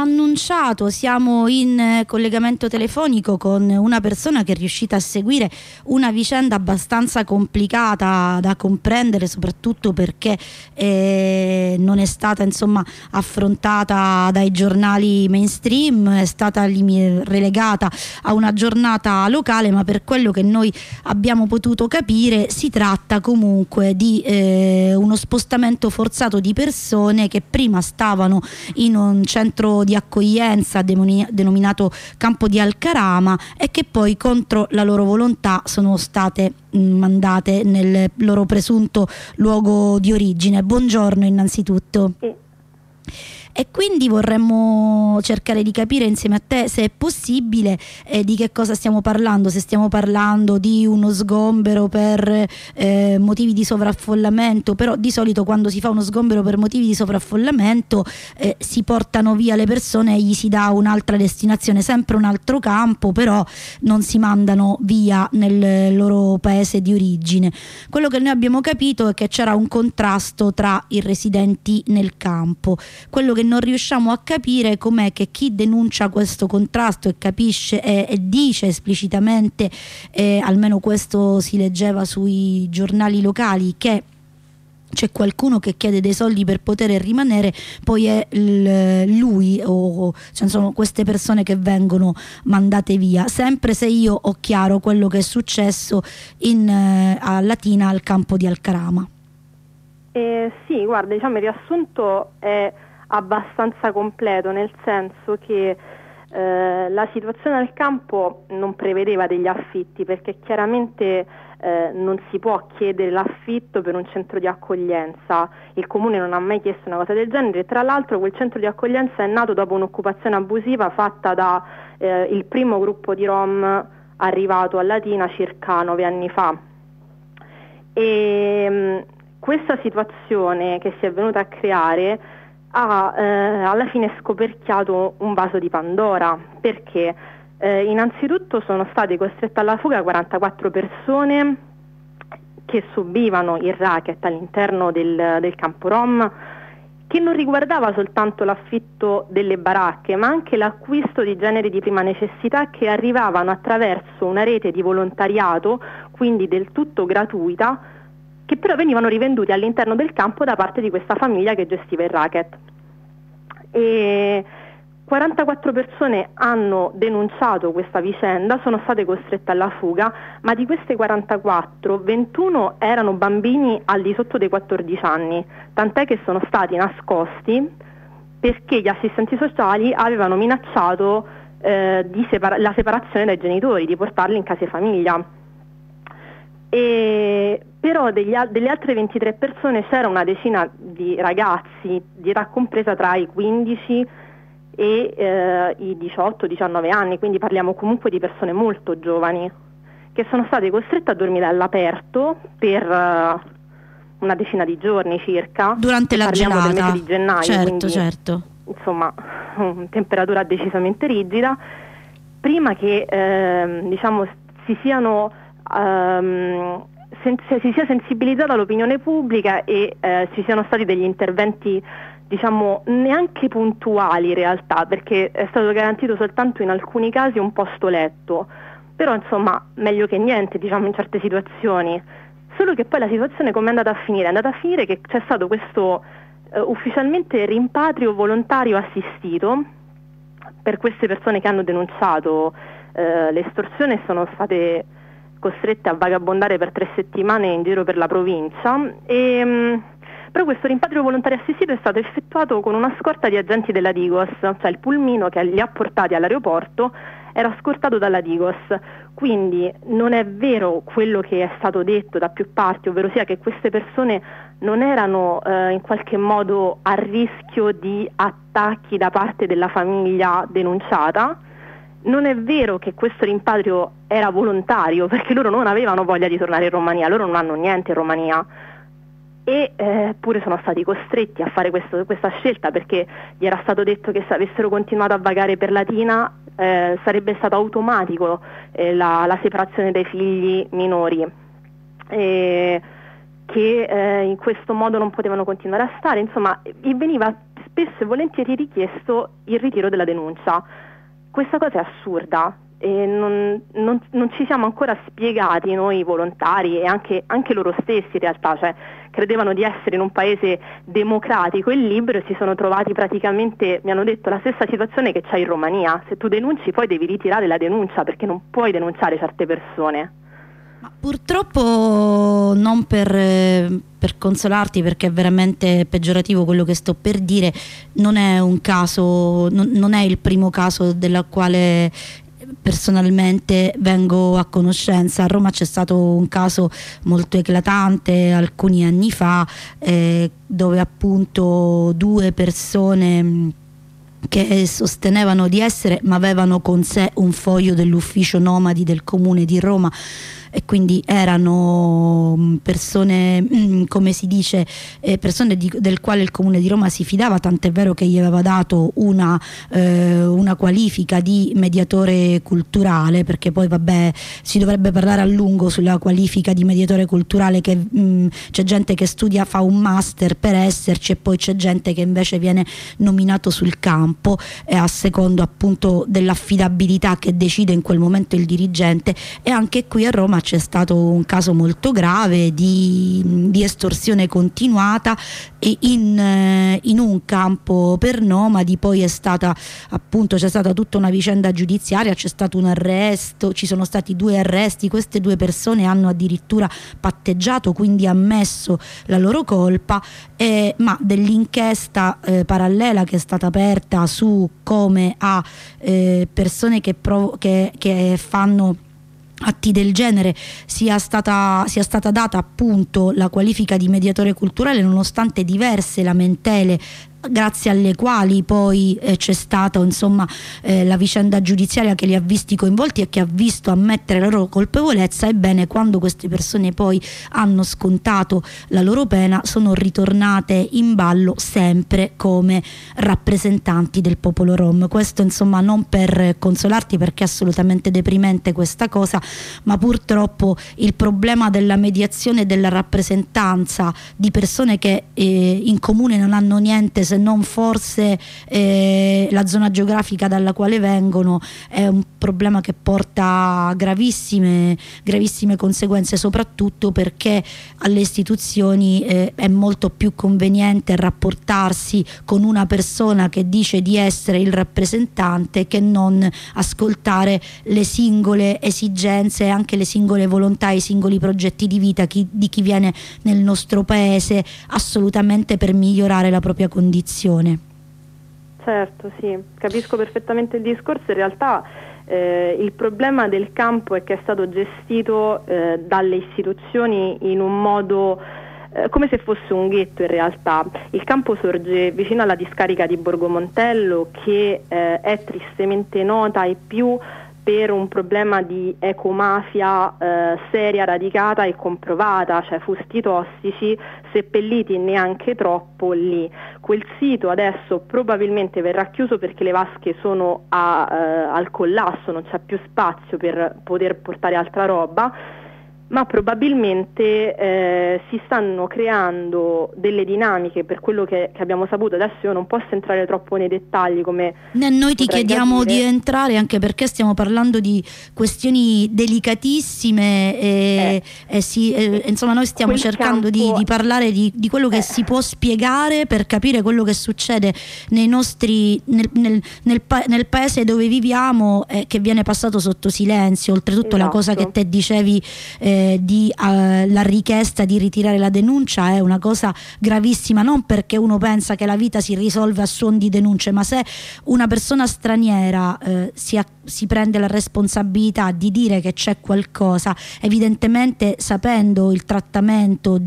annunciato. Siamo in eh, collegamento telefonico con una persona che è riuscita a seguire una vicenda abbastanza complicata da comprendere soprattutto perché eh, non è stata insomma affrontata dai giornali mainstream, è stata relegata a una giornata locale ma per quello che noi abbiamo potuto capire si tratta comunque di eh, uno spostamento forzato di persone che prima stavano in un centro di accoglienza denominato Campo di Alcarama e che poi contro la loro volontà sono state mm, mandate nel loro presunto luogo di origine. Buongiorno innanzitutto. Sì e quindi vorremmo cercare di capire insieme a te se è possibile eh, di che cosa stiamo parlando, se stiamo parlando di uno sgombero per eh, motivi di sovraffollamento, però di solito quando si fa uno sgombero per motivi di sovraffollamento eh, si portano via le persone e gli si dà un'altra destinazione, sempre un altro campo, però non si mandano via nel loro paese di origine. Quello che noi abbiamo capito è che c'era un contrasto tra i residenti nel campo. Quello che che non riusciamo a capire com'è che chi denuncia questo contrasto e capisce e, e dice esplicitamente, eh, almeno questo si leggeva sui giornali locali, che c'è qualcuno che chiede dei soldi per poter rimanere, poi è lui o cioè sono queste persone che vengono mandate via. Sempre se io ho chiaro quello che è successo in, eh, a Latina al campo di Alcarama. Eh, sì, guarda, diciamo il riassunto è abbastanza completo, nel senso che eh, la situazione al campo non prevedeva degli affitti perché chiaramente eh, non si può chiedere l'affitto per un centro di accoglienza, il comune non ha mai chiesto una cosa del genere, tra l'altro quel centro di accoglienza è nato dopo un'occupazione abusiva fatta dal eh, primo gruppo di Rom arrivato a Latina circa nove anni fa. E, mh, questa situazione che si è venuta a creare ha eh, alla fine scoperchiato un vaso di Pandora perché eh, innanzitutto sono state costrette alla fuga 44 persone che subivano il racket all'interno del, del campo Rom che non riguardava soltanto l'affitto delle baracche, ma anche l'acquisto di generi di prima necessità che arrivavano attraverso una rete di volontariato, quindi del tutto gratuita, che però venivano rivenduti all'interno del campo da parte di questa famiglia che gestiva il racket. E 44 persone hanno denunciato questa vicenda, sono state costrette alla fuga, ma di queste 44, 21 erano bambini al di sotto dei 14 anni, tant'è che sono stati nascosti perché gli assistenti sociali avevano minacciato eh, separa- la separazione dai genitori, di portarli in case famiglia. E, però degli, delle altre 23 persone c'era una decina di ragazzi di età compresa tra i 15 e eh, i 18-19 anni, quindi parliamo comunque di persone molto giovani, che sono state costrette a dormire all'aperto per uh, una decina di giorni circa. Durante la parliamo gelata. del mese di gennaio. Certo, quindi, certo. Insomma, temperatura decisamente rigida, prima che eh, diciamo, si siano um, sen- si sia sensibilizzata l'opinione pubblica e eh, ci siano stati degli interventi diciamo neanche puntuali in realtà perché è stato garantito soltanto in alcuni casi un posto letto però insomma meglio che niente diciamo in certe situazioni solo che poi la situazione come è andata a finire? è andata a finire che c'è stato questo eh, ufficialmente rimpatrio volontario assistito per queste persone che hanno denunciato eh, l'estorsione sono state costrette a vagabondare per tre settimane in giro per la provincia. E, ehm, però questo rimpatrio volontario assistito è stato effettuato con una scorta di agenti della Digos, cioè il pulmino che li ha portati all'aeroporto era scortato dalla Digos, quindi non è vero quello che è stato detto da più parti, ovvero sia che queste persone non erano eh, in qualche modo a rischio di attacchi da parte della famiglia denunciata, non è vero che questo rimpatrio era volontario perché loro non avevano voglia di tornare in Romania, loro non hanno niente in Romania. E eh, sono stati costretti a fare questo, questa scelta perché gli era stato detto che se avessero continuato a vagare per Latina eh, sarebbe stato automatico eh, la, la, separazione dei figli minori. E che eh, in questo modo non potevano continuare a stare, insomma veniva spesso e volentieri richiesto il ritiro della denuncia. Questa cosa è assurda e non, non, non ci siamo ancora spiegati noi volontari e anche, anche loro stessi in realtà, cioè credevano di essere in un paese democratico e libero e si sono trovati praticamente, mi hanno detto, la stessa situazione che c'è in Romania. Se tu denunci poi devi ritirare la denuncia perché non puoi denunciare certe persone. Ma purtroppo non per, per, consolarti perché è veramente peggiorativo quello che sto per dire, non è un caso, non, non è il primo caso della quale personalmente vengo a conoscenza. A Roma c'è stato un caso molto eclatante alcuni anni fa eh, dove appunto due persone che sostenevano di essere ma avevano con sé un foglio dell'ufficio nomadi del comune di Roma e quindi erano mm, persone, mm, come si dice, eh, persone di, del quale il Comune di Roma si fidava, tant'è vero che gli aveva dato una, eh, una qualifica di mediatore culturale, perché poi vabbè si dovrebbe parlare a lungo sulla qualifica di mediatore culturale, che mm, c'è gente che studia, fa un master per esserci e poi c'è gente che invece viene nominato sul campo e a secondo appunto dell'affidabilità che decide in quel momento il dirigente. E anche qui a Roma c'è stato un caso molto grave di, di estorsione continuata e in, eh, in, un campo per nomadi poi è stata appunto c'è stata tutta una vicenda giudiziaria c'è stato un arresto ci sono stati due arresti queste due persone hanno addirittura patteggiato quindi ammesso la loro colpa eh, ma dell'inchiesta eh, parallela che è stata aperta su come a eh, persone che, che, che fanno atti del genere sia stata, sia stata data appunto la qualifica di mediatore culturale nonostante diverse lamentele grazie alle quali poi eh, c'è stata insomma, eh, la vicenda giudiziaria che li ha visti coinvolti e che ha visto ammettere la loro colpevolezza, ebbene quando queste persone poi hanno scontato la loro pena sono ritornate in ballo sempre come rappresentanti del popolo rom. Questo insomma non per consolarti perché è assolutamente deprimente questa cosa, ma purtroppo il problema della mediazione e della rappresentanza di persone che eh, in comune non hanno niente se non forse eh, la zona geografica dalla quale vengono è un problema che porta gravissime, gravissime conseguenze soprattutto perché alle istituzioni eh, è molto più conveniente rapportarsi con una persona che dice di essere il rappresentante che non ascoltare le singole esigenze, anche le singole volontà, i singoli progetti di vita chi, di chi viene nel nostro paese assolutamente per migliorare la propria condizione condizione. Certo, sì, capisco perfettamente il discorso, in realtà eh, il problema del campo è che è stato gestito eh, dalle istituzioni in un modo eh, come se fosse un ghetto in realtà. Il campo sorge vicino alla discarica di Borgo Montello che eh, è tristemente nota e più per un problema di ecomafia eh, seria, radicata e comprovata, cioè fusti tossici seppelliti neanche troppo lì. Quel sito adesso probabilmente verrà chiuso perché le vasche sono a, eh, al collasso, non c'è più spazio per poter portare altra roba ma probabilmente eh, si stanno creando delle dinamiche per quello che, che, abbiamo saputo. Adesso io non posso entrare troppo nei dettagli come... Noi ti chiediamo capire. di entrare anche perché stiamo parlando di questioni delicatissime e, eh, e si, eh, insomma noi stiamo cercando campo... di, di, parlare di, di quello che eh. si può spiegare per capire quello che succede nei nostri, nel, nel, nel, pa nel paese dove viviamo e che viene passato sotto silenzio. Oltretutto esatto. la cosa che te dicevi eh, di, uh, la richiesta di ritirare la denuncia è una cosa gravissima, non perché uno pensa che la vita si risolve a suon di denunce, ma se una persona straniera uh, si, si, prende la responsabilità di dire che c'è qualcosa, evidentemente sapendo il trattamento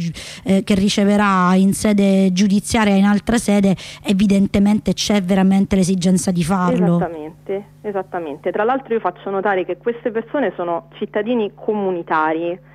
eh, che riceverà in sede giudiziaria in altra sede, evidentemente c'è veramente l'esigenza di farlo. Esattamente, esattamente. Tra l'altro io faccio notare che queste persone sono cittadini comunitari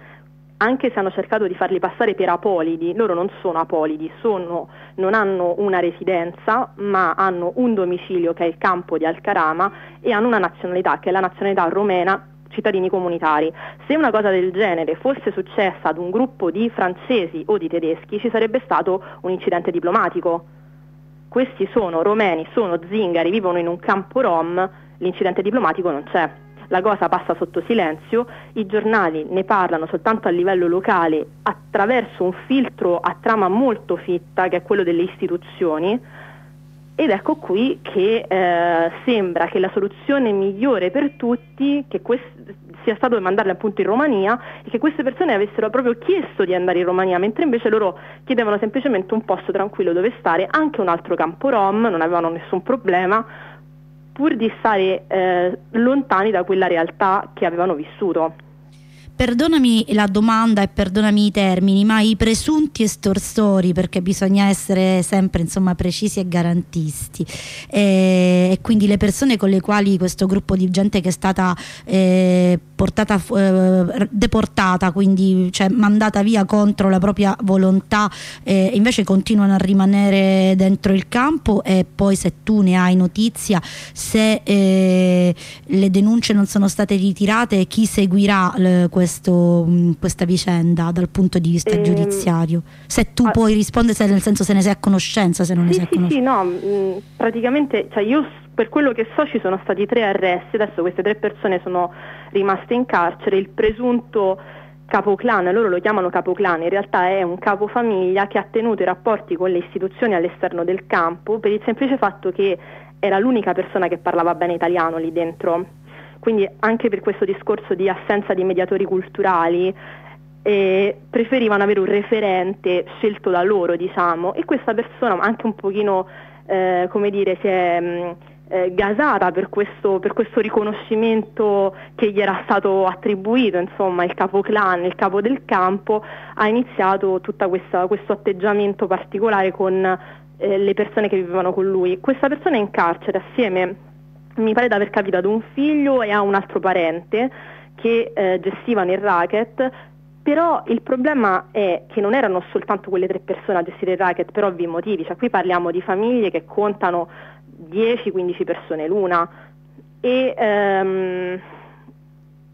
anche se hanno cercato di farli passare per apolidi, loro non sono apolidi, sono, non hanno una residenza, ma hanno un domicilio che è il campo di Alcarama e hanno una nazionalità che è la nazionalità romena cittadini comunitari. Se una cosa del genere fosse successa ad un gruppo di francesi o di tedeschi ci sarebbe stato un incidente diplomatico questi sono romeni, sono zingari, vivono in un campo rom, l'incidente diplomatico non c'è. La cosa passa sotto silenzio, i giornali ne parlano soltanto a livello locale attraverso un filtro a trama molto fitta che è quello delle istituzioni ed ecco qui che eh, sembra che la soluzione migliore per tutti sia stato mandarle appunto in Romania e che queste persone avessero proprio chiesto di andare in Romania, mentre invece loro chiedevano semplicemente un posto tranquillo dove stare, anche un altro campo rom, non avevano nessun problema, pur di stare eh, lontani da quella realtà che avevano vissuto perdonami la domanda e perdonami i termini, ma i presunti estorsori, perché bisogna essere sempre insomma, precisi e garantisti, eh, e quindi le persone con le quali questo gruppo di gente che è stata eh, portata, eh, deportata, quindi cioè, mandata via contro la propria volontà, eh, invece continuano a rimanere dentro il campo e poi se tu ne hai notizia, se eh, le denunce non sono state ritirate, chi seguirà questo questo, mm, questa vicenda dal punto di vista ehm, giudiziario? Se tu ah, puoi rispondere, se, nel senso se ne sei a conoscenza, se non sì, ne sei a conoscenza. Sì, no, mm, praticamente cioè io per quello che so ci sono stati tre arresti, adesso queste tre persone sono rimaste in carcere, il presunto capoclan, loro lo chiamano capoclan, in realtà è un capofamiglia che ha tenuto i rapporti con le istituzioni all'esterno del campo per il semplice fatto che era l'unica persona che parlava bene italiano lì dentro quindi anche per questo discorso di assenza di mediatori culturali eh, preferivano avere un referente scelto da loro, diciamo, e questa persona anche un pochino, eh, come dire, si è mh, mm, eh, gasata per questo, per questo, riconoscimento che gli era stato attribuito, insomma, il capo clan, il capo del campo, ha iniziato tutto questo atteggiamento particolare con eh, le persone che vivevano con lui. Questa persona è in carcere assieme mi pare di aver capito ad un figlio e a un altro parente che eh, gestivano il racket però il problema è che non erano soltanto quelle tre persone a gestire il racket per ovvi motivi, cioè qui parliamo di famiglie che contano 10-15 persone l'una e, ehm,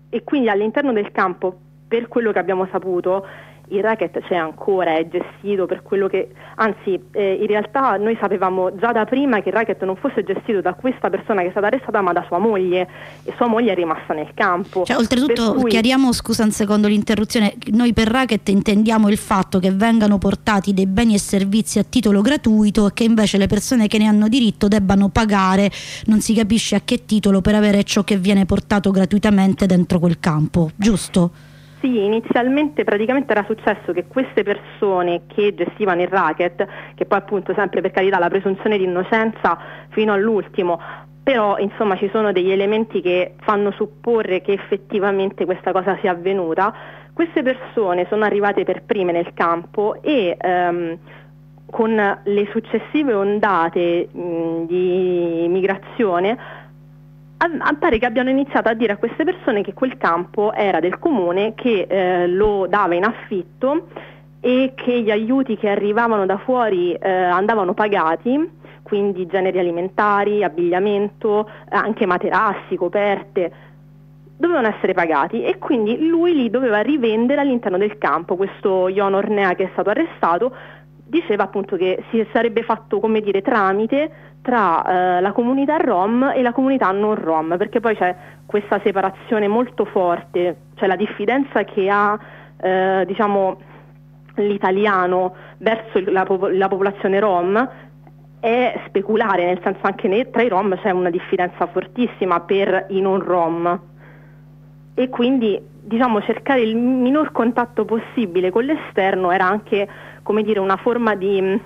e quindi all'interno del campo, per quello che abbiamo saputo, il racket c'è ancora, è gestito per quello che, anzi eh, in realtà noi sapevamo già da prima che il racket non fosse gestito da questa persona che è stata arrestata ma da sua moglie e sua moglie è rimasta nel campo. Cioè, oltretutto cui... chiariamo, scusa un secondo l'interruzione, noi per racket intendiamo il fatto che vengano portati dei beni e servizi a titolo gratuito e che invece le persone che ne hanno diritto debbano pagare, non si capisce a che titolo per avere ciò che viene portato gratuitamente dentro quel campo, giusto? Sì, inizialmente praticamente era successo che queste persone che gestivano il racket, che poi appunto sempre per carità la presunzione di innocenza fino all'ultimo, però insomma ci sono degli elementi che fanno supporre che effettivamente questa cosa sia avvenuta, queste persone sono arrivate per prime nel campo e ehm, con le successive ondate mh, di migrazione pare che abbiano iniziato a dire a queste persone che quel campo era del comune, che eh, lo dava in affitto e che gli aiuti che arrivavano da fuori eh, andavano pagati, quindi generi alimentari, abbigliamento, anche materassi, coperte, dovevano essere pagati e quindi lui li doveva rivendere all'interno del campo. Questo Ion Ornea che è stato arrestato diceva appunto che si sarebbe fatto come dire tramite tra eh, la comunità rom e la comunità non rom, perché poi c'è questa separazione molto forte, cioè la diffidenza che ha eh, diciamo, l'italiano verso la, la, popolazione rom. È speculare, nel senso anche ne, tra i rom c'è una diffidenza fortissima per i non rom. E quindi diciamo, cercare il minor contatto possibile con l'esterno era anche dire, una forma di,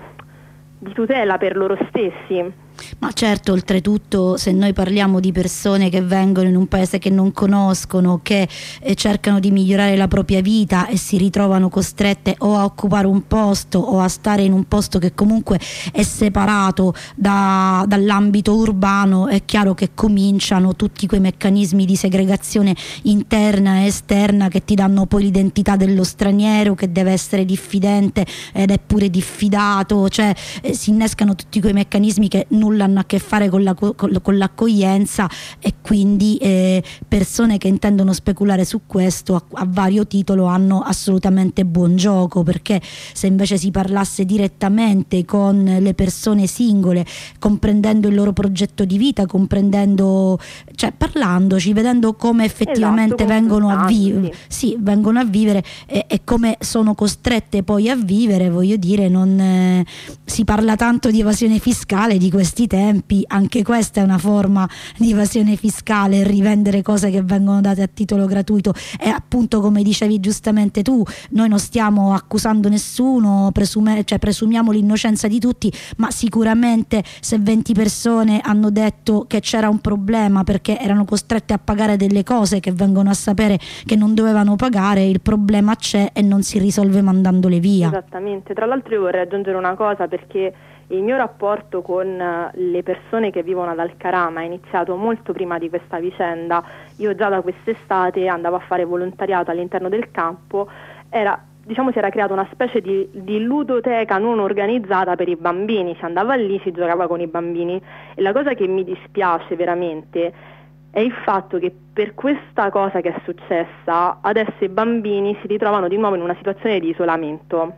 di tutela per loro stessi. Ma certo, oltretutto, se noi parliamo di persone che vengono in un paese che non conoscono, che eh, cercano di migliorare la propria vita e si ritrovano costrette o a occupare un posto o a stare in un posto che comunque è separato da, dall'ambito urbano, è chiaro che cominciano tutti quei meccanismi di segregazione interna e esterna che ti danno poi l'identità dello straniero che deve essere diffidente ed è pure diffidato, cioè eh, si innescano tutti quei meccanismi che nulla nulla hanno a che fare con, la, con, l'accoglienza e quindi eh, persone che intendono speculare su questo a, a, vario titolo hanno assolutamente buon gioco perché se invece si parlasse direttamente con le persone singole comprendendo il loro progetto di vita comprendendo cioè parlandoci vedendo come effettivamente esatto, vengono, a vivere, sì, vengono a vivere e, e, come sono costrette poi a vivere voglio dire non eh, si parla tanto di evasione fiscale di questi tempi anche questa è una forma di evasione fiscale rivendere cose che vengono date a titolo gratuito. E appunto come dicevi giustamente tu noi non stiamo accusando nessuno presume, cioè presumiamo l'innocenza di tutti ma sicuramente se 20 persone hanno detto che c'era un problema perché erano costrette a pagare delle cose che vengono a sapere che non dovevano pagare il problema c'è e non si risolve mandandole via. Esattamente. Tra l'altro io vorrei aggiungere una cosa perché il mio rapporto con eh, le persone che vivono ad Alcarama è iniziato molto prima di questa vicenda. Io già da quest'estate andavo a fare volontariato all'interno del campo, era, diciamo si era creata una specie di, di, ludoteca non organizzata per i bambini, si andava lì, si giocava con i bambini. E la cosa che mi dispiace veramente è il fatto che per questa cosa che è successa adesso i bambini si ritrovano di nuovo in una situazione di isolamento.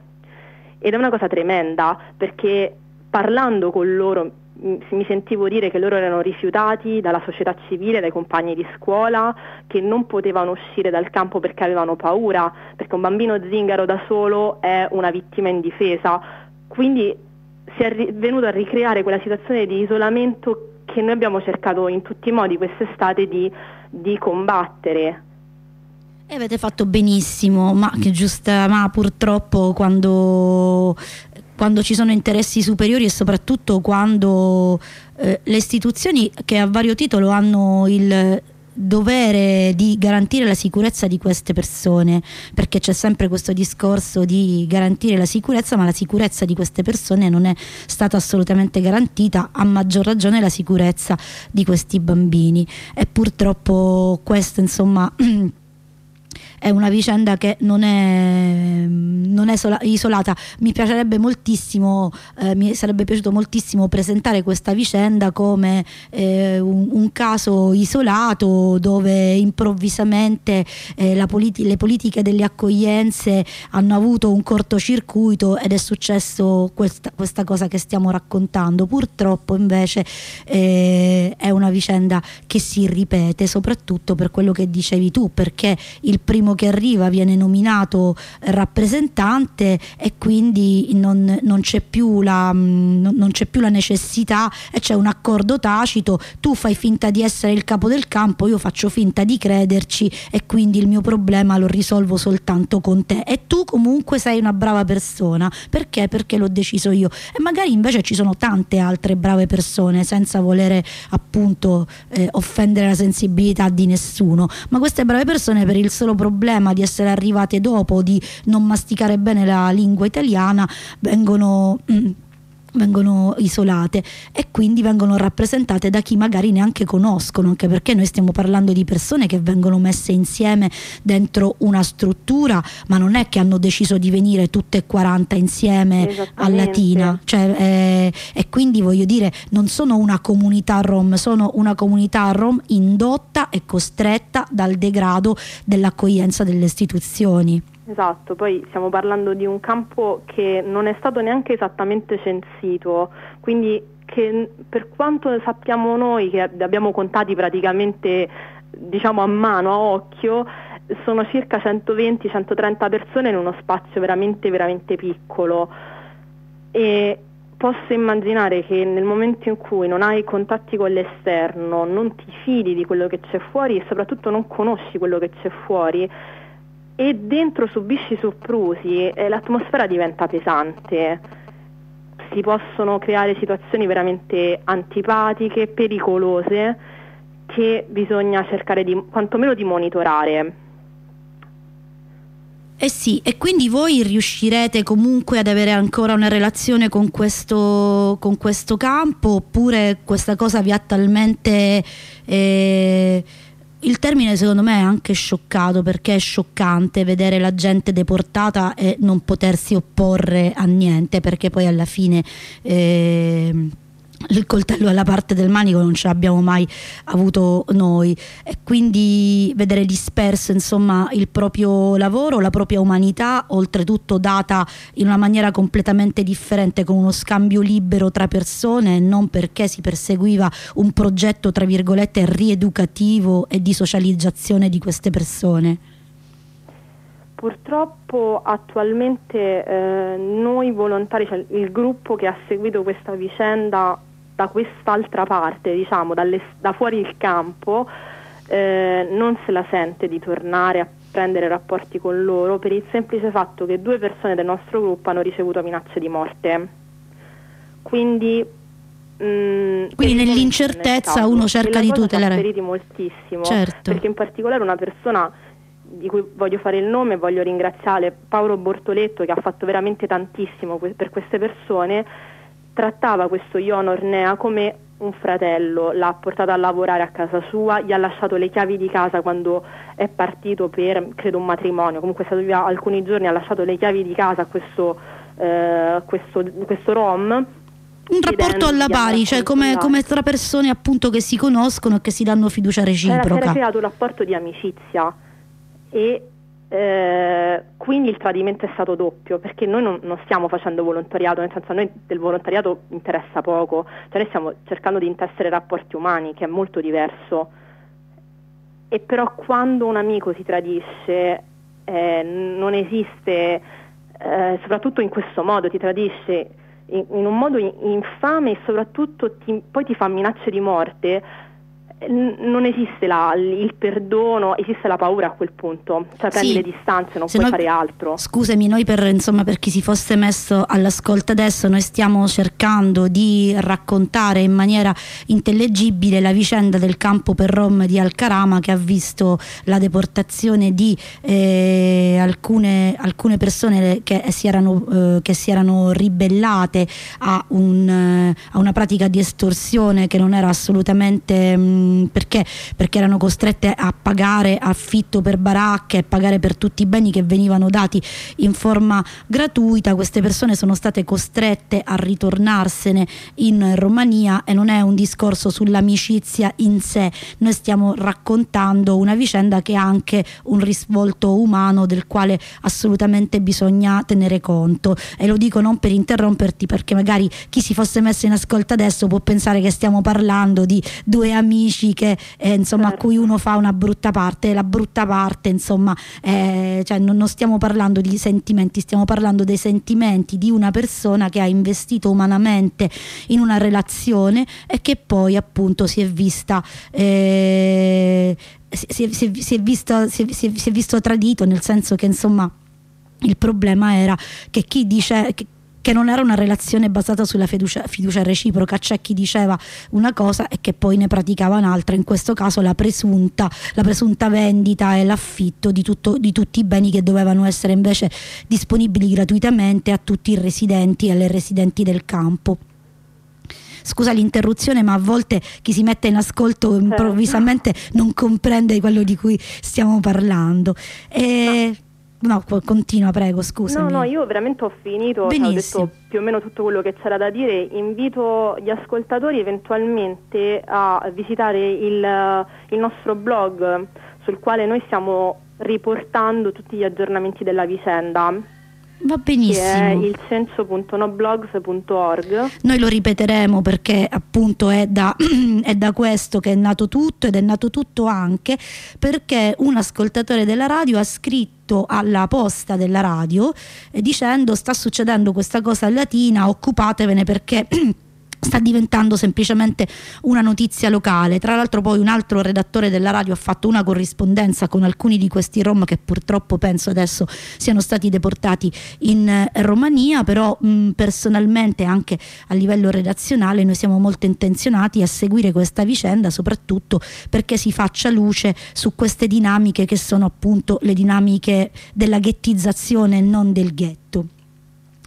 Ed è una cosa tremenda perché parlando con loro mi sentivo dire che loro erano rifiutati dalla società civile, dai compagni di scuola, che non potevano uscire dal campo perché avevano paura, perché un bambino zingaro da solo è una vittima indifesa. Quindi si è venuto a ricreare quella situazione di isolamento che noi abbiamo cercato in tutti i modi quest'estate di, di combattere. E avete fatto benissimo, ma, giusta, ma purtroppo quando quando ci sono interessi superiori e soprattutto quando eh, le istituzioni che a vario titolo hanno il dovere di garantire la sicurezza di queste persone perché c'è sempre questo discorso di garantire la sicurezza ma la sicurezza di queste persone non è stata assolutamente garantita a maggior ragione la sicurezza di questi bambini. E purtroppo questo insomma è una vicenda che non è, non è isolata. Mi piacerebbe moltissimo, eh, mi sarebbe piaciuto moltissimo presentare questa vicenda come eh, un, un, caso isolato dove improvvisamente eh, politi le politiche delle accoglienze hanno avuto un cortocircuito ed è successo questa, questa cosa che stiamo raccontando. Purtroppo invece eh, è una vicenda che si ripete soprattutto per quello che dicevi tu perché il primo primo che arriva viene nominato rappresentante e quindi non, non c'è più, la, mm, non più la necessità e c'è un accordo tacito, tu fai finta di essere il capo del campo, io faccio finta di crederci e quindi il mio problema lo risolvo soltanto con te. E tu comunque sei una brava persona, perché? Perché l'ho deciso io. E magari invece ci sono tante altre brave persone senza volere appunto eh, offendere la sensibilità di nessuno, ma queste brave persone per il solo problema problema di essere arrivate dopo, di non masticare bene la lingua italiana, vengono... Mm, vengono isolate e quindi vengono rappresentate da chi magari neanche conoscono, anche perché noi stiamo parlando di persone che vengono messe insieme dentro una struttura, ma non è che hanno deciso di venire tutte e 40 insieme a Latina, cioè, eh, e quindi voglio dire, non sono una comunità rom, sono una comunità rom indotta e costretta dal degrado dell'accoglienza delle istituzioni. Esatto, poi stiamo parlando di un campo che non è stato neanche esattamente censito, quindi che per quanto sappiamo noi, che abbiamo contati praticamente diciamo a mano, a occhio, sono circa 120-130 persone in uno spazio veramente, veramente piccolo. E posso immaginare che nel momento in cui non hai contatti con l'esterno, non ti fidi di quello che c'è fuori e soprattutto non conosci quello che c'è fuori, e dentro subisci soprusi e l'atmosfera diventa pesante. Si possono creare situazioni veramente antipatiche, pericolose, che bisogna cercare di, quantomeno di monitorare. Eh sì, e quindi voi riuscirete comunque ad avere ancora una relazione con questo, con questo campo oppure questa cosa vi ha talmente... Eh, il termine secondo me è anche scioccato perché è scioccante vedere la gente deportata e non potersi opporre a niente perché poi alla fine eh, il coltello alla parte del manico non ce l'abbiamo mai avuto noi e quindi vedere disperso insomma il proprio lavoro, la propria umanità oltretutto data in una maniera completamente differente con uno scambio libero tra persone non perché si perseguiva un progetto tra virgolette rieducativo e di socializzazione di queste persone. Purtroppo attualmente eh, noi volontari, cioè il gruppo che ha seguito questa vicenda da quest'altra parte, diciamo, dalle, da fuori il campo, eh, non se la sente di tornare a prendere rapporti con loro per il semplice fatto che due persone del nostro gruppo hanno ricevuto minacce di morte. Quindi, mh, mm, Quindi nell'incertezza uno cerca di tutelare. Ci feriti moltissimo, certo. perché in particolare una persona di cui voglio fare il nome, voglio ringraziare Paolo Bortoletto che ha fatto veramente tantissimo per queste persone, trattava questo Ion Ornea come un fratello, l'ha portato a lavorare a casa sua, gli ha lasciato le chiavi di casa quando è partito per, credo, un matrimonio, comunque è stato via alcuni giorni, ha lasciato le chiavi di casa a questo, eh, questo, questo Rom. Un rapporto alla pari, cioè come, come, tra persone appunto che si conoscono e che si danno fiducia reciproca. Era, era creato un rapporto di amicizia e eh, quindi il tradimento è stato doppio perché noi non, non, stiamo facendo volontariato, nel senso a noi del volontariato interessa poco, cioè noi stiamo cercando di intessere rapporti umani che è molto diverso. E però quando un amico ti tradisce eh, non esiste, eh, soprattutto in questo modo, ti tradisce in, in un modo infame e soprattutto ti, poi ti fa minacce di morte, non esiste la, il perdono, esiste la paura a quel punto, cioè prendi sì. le distanze, non Se puoi noi, fare altro. Scusami, noi per, insomma, per chi si fosse messo all'ascolto adesso, noi stiamo cercando di raccontare in maniera intellegibile la vicenda del campo per Rom di Al-Karama che ha visto la deportazione di eh, alcune, alcune, persone che si, erano, eh, che si erano ribellate a, un, eh, a, una pratica di estorsione che non era assolutamente... Mh, mm, perché? perché erano costrette a pagare affitto per baracche, a pagare per tutti i beni che venivano dati in forma gratuita, queste persone sono state costrette a ritornarsene in Romania e non è un discorso sull'amicizia in sé, noi stiamo raccontando una vicenda che ha anche un risvolto umano del quale assolutamente bisogna tenere conto. E lo dico non per interromperti perché magari chi si fosse messo in ascolto adesso può pensare che stiamo parlando di due amici che, eh, insomma, certo. a cui uno fa una brutta parte, la brutta parte insomma, eh, cioè non, non, stiamo parlando di sentimenti, stiamo parlando dei sentimenti di una persona che ha investito umanamente in una relazione e che poi appunto si è vista eh, si, si, si, si, è visto, si, si è visto tradito nel senso che insomma il problema era che chi dice che, che non era una relazione basata sulla fiducia, fiducia, reciproca, c'è chi diceva una cosa e che poi ne praticava un'altra, in questo caso la presunta, la presunta vendita e l'affitto di, tutto, di, tutti i beni che dovevano essere invece disponibili gratuitamente a tutti i residenti e alle residenti del campo. Scusa l'interruzione ma a volte chi si mette in ascolto certo. improvvisamente non comprende quello di cui stiamo parlando. E... No No, continua, prego, scusami. No, no, io veramente ho finito, cioè, ho detto più o meno tutto quello che c'era da dire. Invito gli ascoltatori eventualmente a visitare il, il nostro blog sul quale noi stiamo riportando tutti gli aggiornamenti della vicenda. Va benissimo. Il censo.noblogs.org. Noi lo ripeteremo perché appunto è da, è da, questo che è nato tutto ed è nato tutto anche perché un ascoltatore della radio ha scritto scritto alla posta della radio eh, dicendo sta succedendo questa cosa a Latina, occupatevene perché sta diventando semplicemente una notizia locale. Tra l'altro poi un altro redattore della radio ha fatto una corrispondenza con alcuni di questi rom che purtroppo penso adesso siano stati deportati in eh, Romania, però mh, personalmente anche a livello redazionale noi siamo molto intenzionati a seguire questa vicenda soprattutto perché si faccia luce su queste dinamiche che sono appunto le dinamiche della ghettizzazione e non del ghetto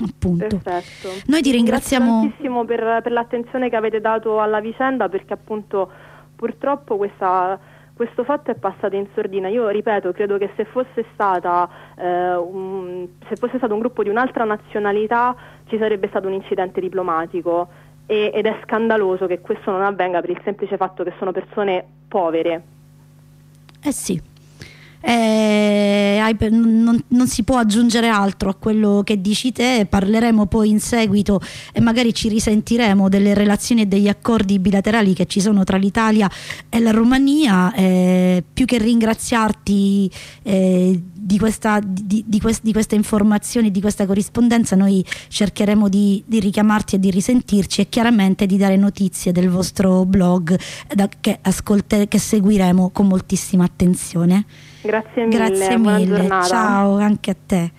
appunto. Perfetto. Noi ti ringraziamo tantissimo per, per, l'attenzione che avete dato alla vicenda perché appunto purtroppo questa, questo fatto è passato in sordina. Io ripeto, credo che se fosse, stata, eh, un, se fosse stato un gruppo di un'altra nazionalità ci sarebbe stato un incidente diplomatico e, ed è scandaloso che questo non avvenga per il semplice fatto che sono persone povere. Eh sì, eh, non, non, si può aggiungere altro a quello che dici te, parleremo poi in seguito e magari ci risentiremo delle relazioni e degli accordi bilaterali che ci sono tra l'Italia e la Romania, eh, più che ringraziarti eh, di, questa, di, di, quest, di, queste informazioni, di questa corrispondenza, noi cercheremo di, di, richiamarti e di risentirci e chiaramente di dare notizie del vostro blog da, che, che seguiremo con moltissima attenzione. Grazie mille. Grazie mille. Ciao anche a te.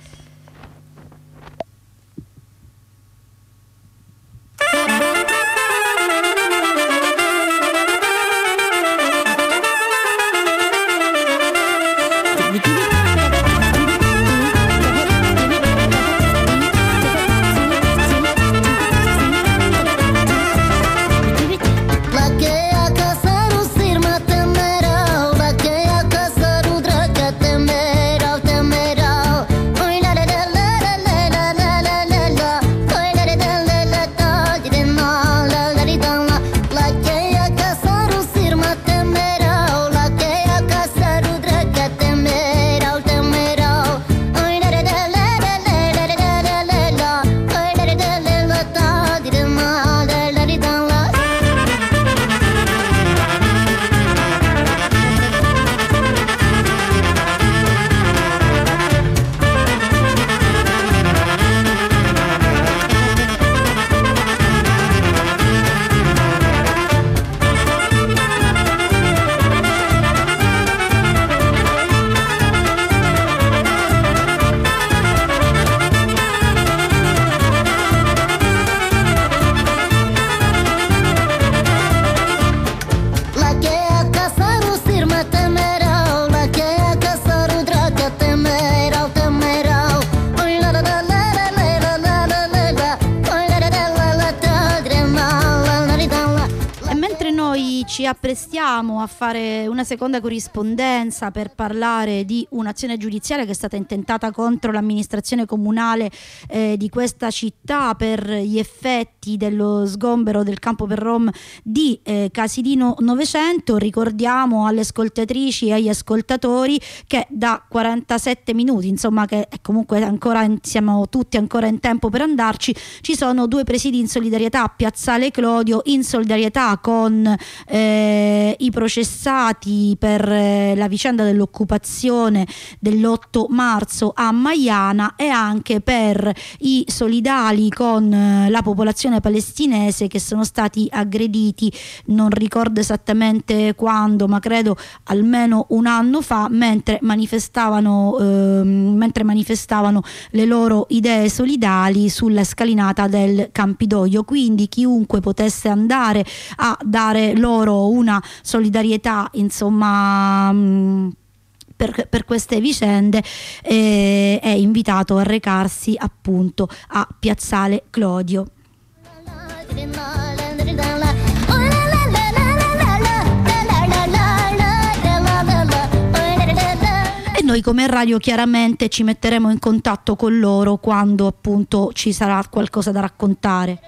A fare una seconda corrispondenza per parlare di un'azione giudiziaria che è stata intentata contro l'amministrazione comunale eh, di questa città per gli effetti dello sgombero del campo per Rom di eh, Casilino 900. Ricordiamo alle ascoltatrici e agli ascoltatori che da 47 minuti, insomma che comunque ancora siamo tutti ancora in tempo per andarci, ci sono due presidi in solidarietà Piazzale Clodio in solidarietà con eh, i processati per eh, la vicenda dell'occupazione dell'8 marzo a Maiana e anche per i solidali con eh, la popolazione palestinese che sono stati aggrediti, non ricordo esattamente quando, ma credo almeno un anno fa, mentre manifestavano, eh, mentre manifestavano le loro idee solidali sulla scalinata del Campidoglio. Quindi chiunque potesse andare a dare loro una solidarietà, insomma. Mh, mm, per, per, queste vicende eh, è invitato a recarsi appunto a Piazzale Clodio. E noi come radio chiaramente ci metteremo in contatto con loro quando appunto ci sarà qualcosa da raccontare.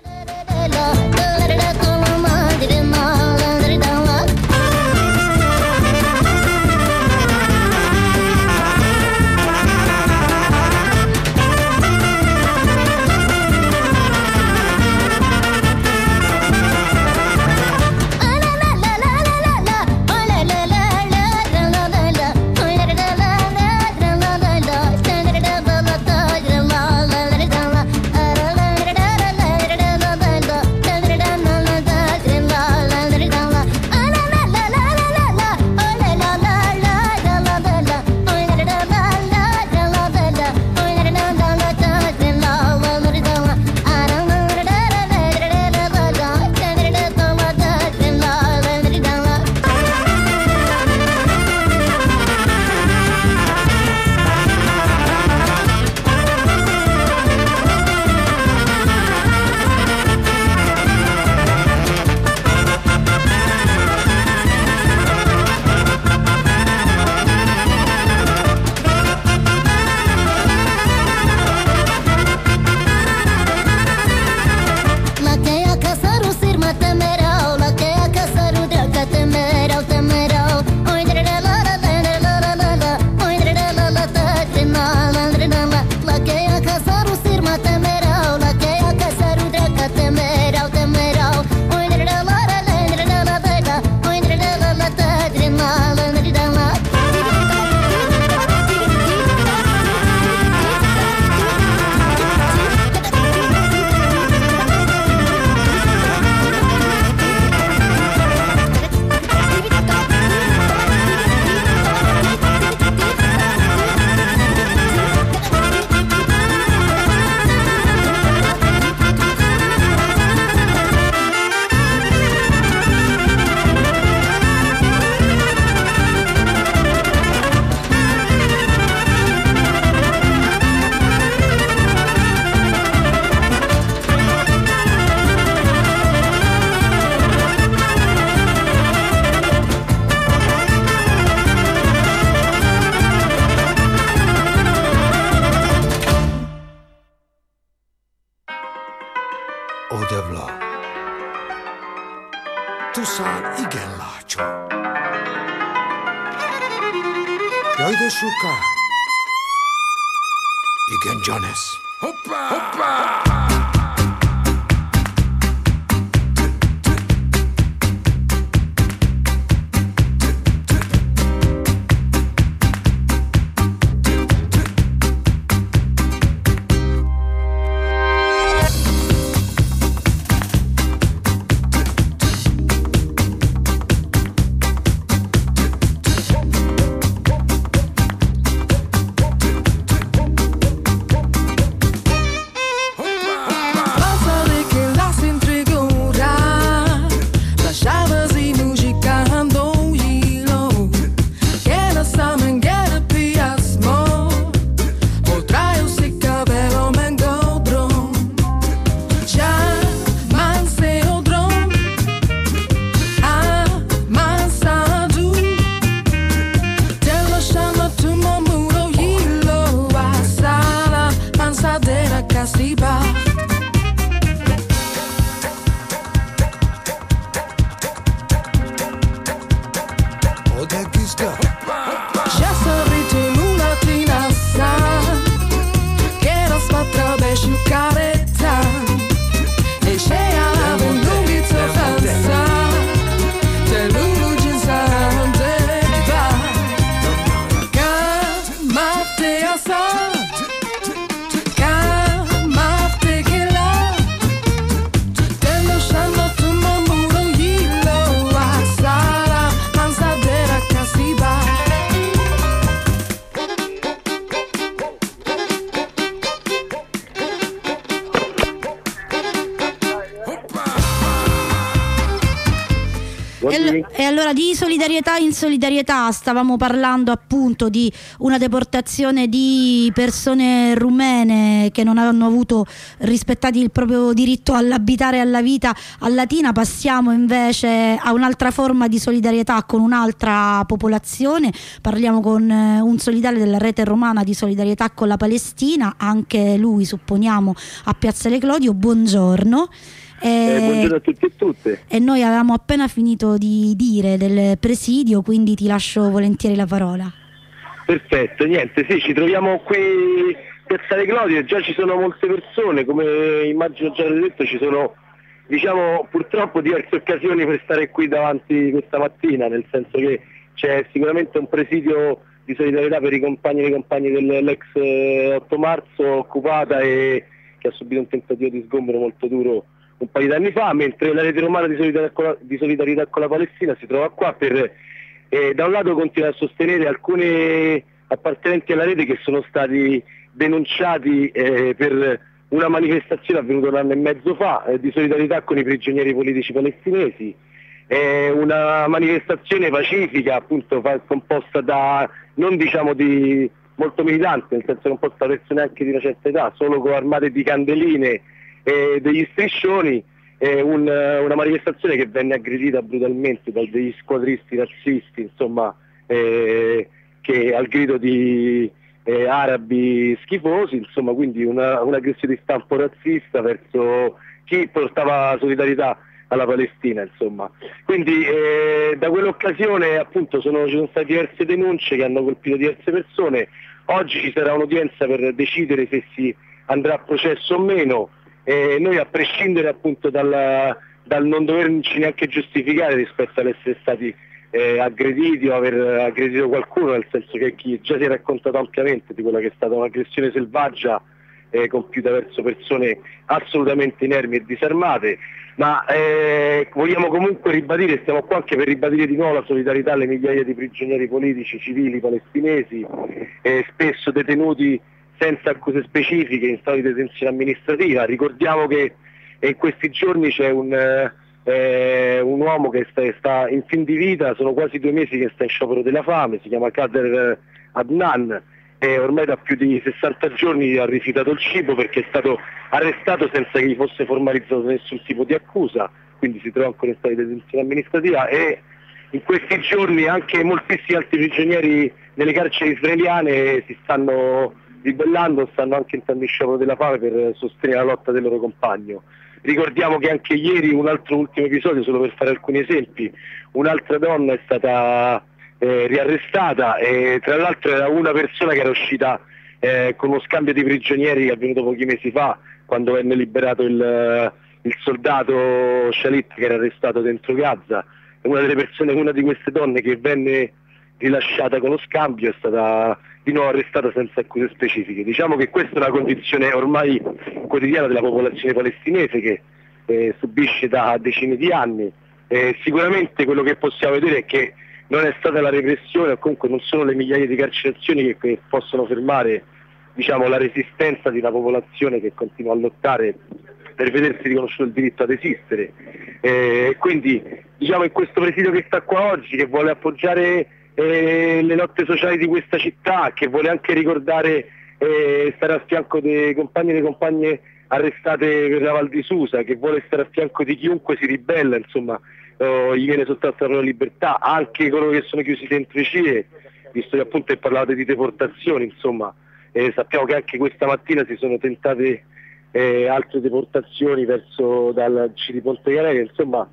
In solidarietà stavamo parlando appunto di una deportazione di persone rumene che non hanno avuto rispettati il proprio diritto all'abitare alla vita a Latina, passiamo invece a un'altra forma di solidarietà con un'altra popolazione, parliamo con eh, un solidale della rete romana di solidarietà con la Palestina, anche lui supponiamo a Piazzale Clodio, buongiorno. Eh, eh, buongiorno a tutti e tutte. E noi avevamo appena finito di dire del presidio, quindi ti lascio volentieri la parola. Perfetto, niente, sì, ci troviamo qui Piazzale Clodio, già ci sono molte persone, come immagino già avete detto, ci sono diciamo purtroppo diverse occasioni per stare qui davanti questa mattina, nel senso che c'è sicuramente un presidio di solidarietà per i compagni e le compagne dell'ex 8 eh, marzo occupata e che ha subito un tentativo di sgombero molto duro un paio di anni fa, mentre la rete romana di solidarietà con la, Palestina si trova qua per eh, da un lato continuare a sostenere alcuni appartenenti alla rete che sono stati denunciati eh, per una manifestazione avvenuta un anno e mezzo fa eh, di solidarietà con i prigionieri politici palestinesi, una manifestazione pacifica appunto composta da non diciamo di molto militanti, nel senso composta da persone anche di una certa età, solo con armate di candeline eh, degli striscioni, eh, un, una manifestazione che venne aggredita brutalmente da degli squadristi razzisti, insomma, eh, che al grido di eh, arabi schifosi, insomma, quindi una, un'aggressione di stampo razzista verso chi portava solidarietà alla Palestina, insomma. Quindi da quell'occasione appunto sono, ci sono state diverse denunce che hanno colpito diverse persone, oggi ci sarà un'udienza per decidere se si andrà a processo o meno, e noi a prescindere appunto dal, dal non doverci neanche giustificare rispetto all'essere stati eh, aggrediti o aver aggredito qualcuno, nel senso che chi già si è raccontato ampiamente di quella che è stata un'aggressione selvaggia eh, compiuta verso persone assolutamente inermi e disarmate, ma eh, vogliamo comunque ribadire, stiamo qua anche per ribadire di nuovo la solidarietà alle migliaia di prigionieri politici, civili, palestinesi, eh, spesso detenuti senza accuse specifiche in stato di detenzione amministrativa. Ricordiamo che in questi giorni c'è un, eh, un uomo che sta, sta, in fin di vita, sono quasi due mesi che sta in sciopero della fame, si chiama Kader Adnan e ormai da più di 60 giorni ha rifiutato il cibo perché è stato arrestato senza che gli fosse formalizzato nessun tipo di accusa, quindi si trova ancora in stato di detenzione amministrativa e in questi giorni anche moltissimi altri prigionieri nelle carceri israeliane si stanno ribellando stanno anche entrando in sciopero della fame per sostenere la lotta del loro compagno. Ricordiamo che anche ieri un altro ultimo episodio, solo per fare alcuni esempi, un'altra donna è stata eh, riarrestata e tra l'altro era una persona che era uscita eh, con uno scambio di prigionieri che è avvenuto pochi mesi fa quando venne liberato il, il soldato Shalit che era arrestato dentro Gaza una persone, una di queste donne che venne rilasciata con lo scambio è stata di nuovo arrestata senza accuse specifiche. Diciamo che questa è una condizione ormai quotidiana della popolazione palestinese che eh, subisce da decine di anni. Eh, sicuramente quello che possiamo vedere è che non è stata la repressione o comunque non sono le migliaia di carcerazioni che, che possono fermare diciamo, la resistenza di una popolazione che continua a lottare per vedersi riconosciuto il diritto ad esistere. Eh, quindi diciamo in questo presidio che sta qua oggi, che vuole appoggiare eh, le lotte sociali di questa città, che vuole anche ricordare e stare a fianco dei compagni e delle compagne arrestate per la Val di Susa, che vuole stare a fianco di chiunque si ribella, insomma, oh, gli viene sottratta la loro libertà, anche coloro che sono chiusi dentro i CIE, visto che appunto parlavate di deportazioni, insomma, eh, sappiamo che anche questa mattina si sono tentate eh, altre deportazioni verso dal C di Ponte Canale, insomma,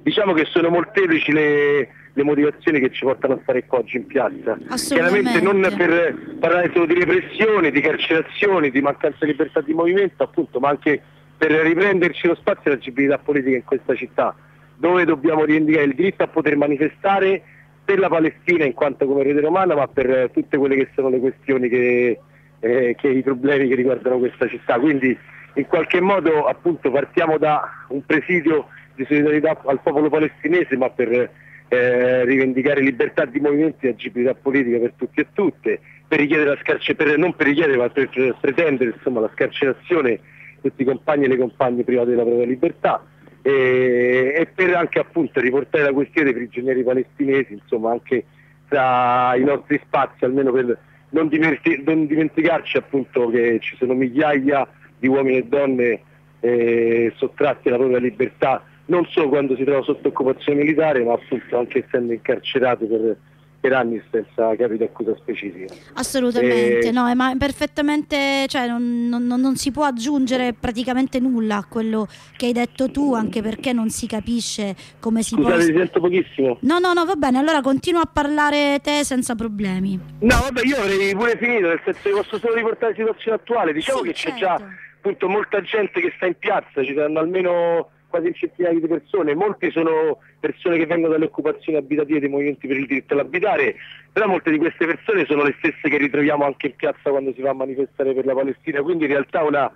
diciamo che sono molteplici le le motivazioni che ci portano a stare qua oggi in piazza. Chiaramente non per parlare solo di repressione, di carcerazioni, di mancanza di libertà di movimento, appunto, ma anche per riprenderci lo spazio e l'agibilità politica in questa città, dove dobbiamo rivendicare il diritto a poter manifestare per la Palestina in quanto come rete romana, ma per tutte quelle che sono le questioni che, eh, che i problemi che riguardano questa città. Quindi in qualche modo appunto partiamo da un presidio di solidarietà al popolo palestinese, ma per eh, rivendicare libertà di movimento e agibilità politica per tutti e tutte, per richiedere la scarce- per, non per richiedere ma per pretendere insomma, la scarcerazione di tutti i compagni e le compagne private della propria libertà e, e, per anche appunto riportare la questione dei prigionieri palestinesi insomma anche tra i nostri spazi almeno per non, dimenti- non dimenticarci appunto che ci sono migliaia di uomini e donne eh, sottratti alla propria libertà non solo quando si trova sotto occupazione militare, ma appunto anche essendo incarcerato per, per anni senza capire accusa specifica. Assolutamente, e... no, ma perfettamente, cioè non, non, non, si può aggiungere praticamente nulla a quello che hai detto tu, anche perché non si capisce come si Scusate, può... ti sento pochissimo. No, no, no, va bene, allora continua a parlare te senza problemi. No, vabbè, io avrei pure finito, nel senso che posso solo riportare la situazione attuale, diciamo sì, che certo. c'è già certo. appunto molta gente che sta in piazza, ci saranno almeno quasi un centinaio di persone, molte sono persone che vengono dalle occupazioni abitative dei movimenti per il diritto all'abitare, però molte di queste persone sono le stesse che ritroviamo anche in piazza quando si va a manifestare per la Palestina, quindi in realtà una,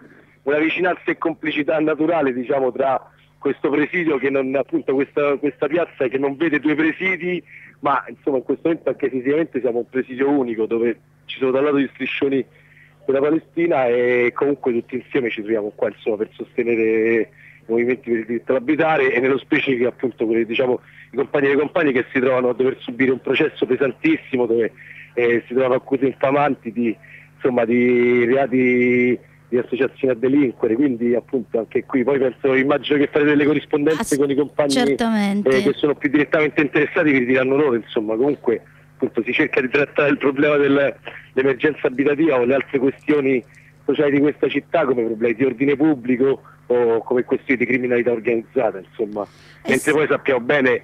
una vicinanza e complicità naturale diciamo, tra questo presidio che non, appunto questa, questa, piazza che non vede due presidi, ma insomma in questo momento anche fisicamente siamo un presidio unico dove ci sono dal lato gli striscioni della Palestina e comunque tutti insieme ci troviamo qua insomma, per sostenere movimenti per il diritto all'abitare e nello specifico appunto quelli, diciamo, i compagni e le compagne che si trovano a dover subire un processo pesantissimo dove eh, si trovano accuse infamanti di, insomma, di reati di associazione a delinquere, quindi appunto anche qui poi penso, immagino che fare delle corrispondenze Ass- con i compagni eh, che sono più direttamente interessati vi diranno loro, insomma. Comunque appunto si cerca di trattare il problema dell'emergenza abitativa o le altre questioni sociali di questa città come problemi di ordine pubblico o come questioni di criminalità organizzata, insomma. Eh Mentre sì. poi sappiamo bene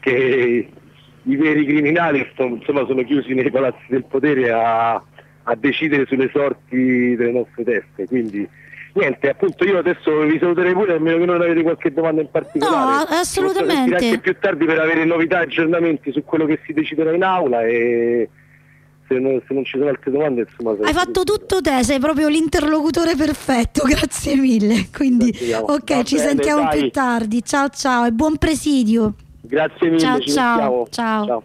che i veri criminali insomma, sono chiusi nei palazzi del potere a, a decidere sulle sorti delle nostre teste. Quindi niente, appunto io adesso vi saluterei pure, a meno che non avete qualche domanda in particolare. No, assolutamente. Anche più tardi per avere novità e aggiornamenti su quello che si deciderà in aula e se non, se non, ci sono altre domande insomma hai fatto tutto te sei proprio l'interlocutore perfetto grazie mille. Quindi ok Va ci bene, sentiamo dai. più tardi. Ciao ciao e buon presidio. Grazie mille ciao ciao. ciao. Ciao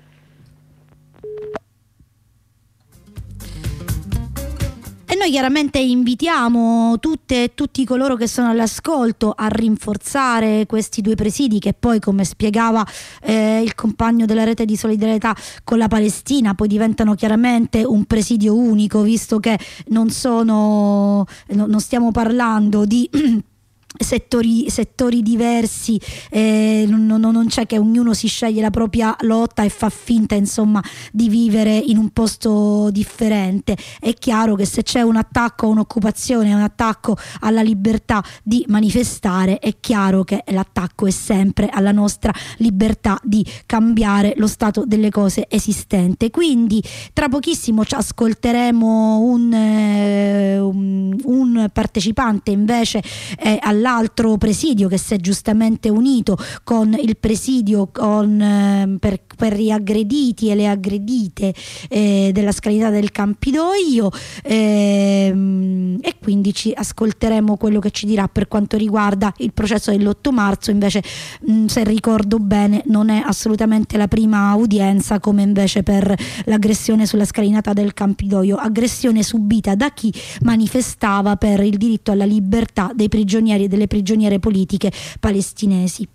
noi chiaramente invitiamo tutte e tutti coloro che sono all'ascolto a rinforzare questi due presidi che poi, come spiegava eh, il compagno della rete di solidarietà con la Palestina, poi diventano chiaramente un presidio unico, visto che non sono, non stiamo parlando di settori, settori diversi, eh, non, non, c'è che ognuno si sceglie la propria lotta e fa finta insomma di vivere in un posto differente. È chiaro che se c'è un attacco a un'occupazione, un attacco alla libertà di manifestare, è chiaro che l'attacco è sempre alla nostra libertà di cambiare lo stato delle cose esistente. Quindi tra pochissimo ci ascolteremo un, eh, un, un partecipante invece eh, all'altro presidio che si è giustamente unito con il presidio con, eh, per, per, gli aggrediti e le aggredite eh, della scalità del Campidoglio. Ehm, e quindi ci ascolteremo quello che ci dirà per quanto riguarda il processo dell'8 marzo. Invece mh, se ricordo bene non è assolutamente la prima udienza come invece per l'aggressione sulla scalinata del Campidoglio. Aggressione subita da chi manifestava per il diritto alla libertà dei prigionieri delle prigioniere politiche palestinesi.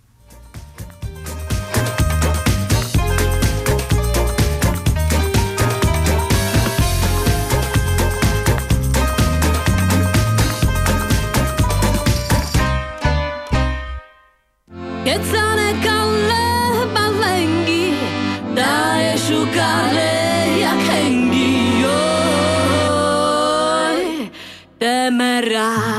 Ketzane kalle balengi da esciugare a kengi oi temerav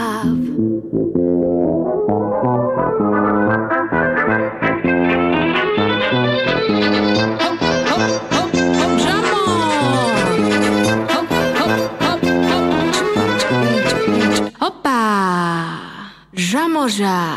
Žamoža.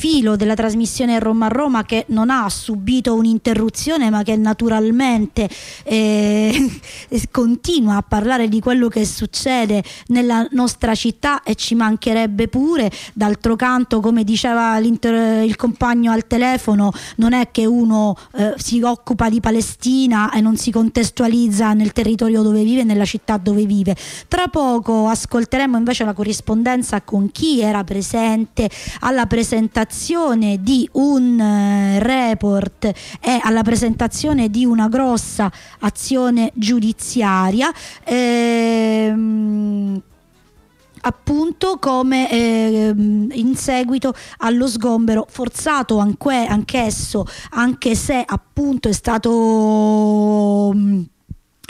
filo della trasmissione Roma a Roma che non ha subito un'interruzione ma che naturalmente eh, continua a parlare di quello che succede nella nostra città e ci mancherebbe pure. D'altro canto, come diceva il compagno al telefono, non è che uno eh, si occupa di Palestina e non si contestualizza nel territorio dove vive, nella città dove vive. Tra poco ascolteremo invece la corrispondenza con chi era presente alla presentazione di un eh, report e alla presentazione di una grossa azione giudiziaria. Ehm, appunto come eh, in seguito allo sgombero forzato anche, anch'esso anche se appunto è stato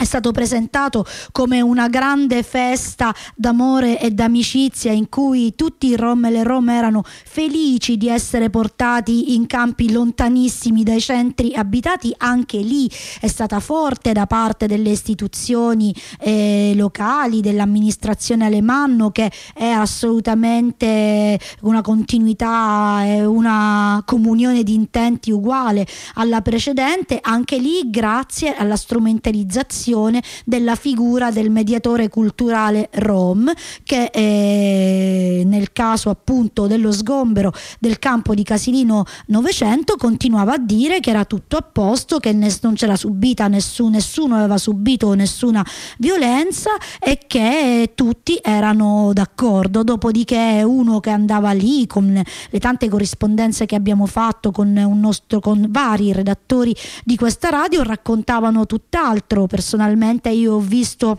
è stato presentato come una grande festa d'amore e d'amicizia in cui tutti i rom e le rom erano felici di essere portati in campi lontanissimi dai centri abitati, anche lì è stata forte da parte delle istituzioni eh, locali, dell'amministrazione Alemanno che è assolutamente una continuità e una comunione di intenti uguale alla precedente, anche lì grazie alla strumentalizzazione creazione della figura del mediatore culturale Rom che eh, nel caso appunto dello sgombero del campo di Casilino 900 continuava a dire che era tutto a posto, che non c'era subita nessuno, nessuno aveva subito nessuna violenza e che tutti erano d'accordo. Dopodiché uno che andava lì con le tante corrispondenze che abbiamo fatto con, nostro, con vari redattori di questa radio raccontavano tutt'altro personalmente personalmente io ho visto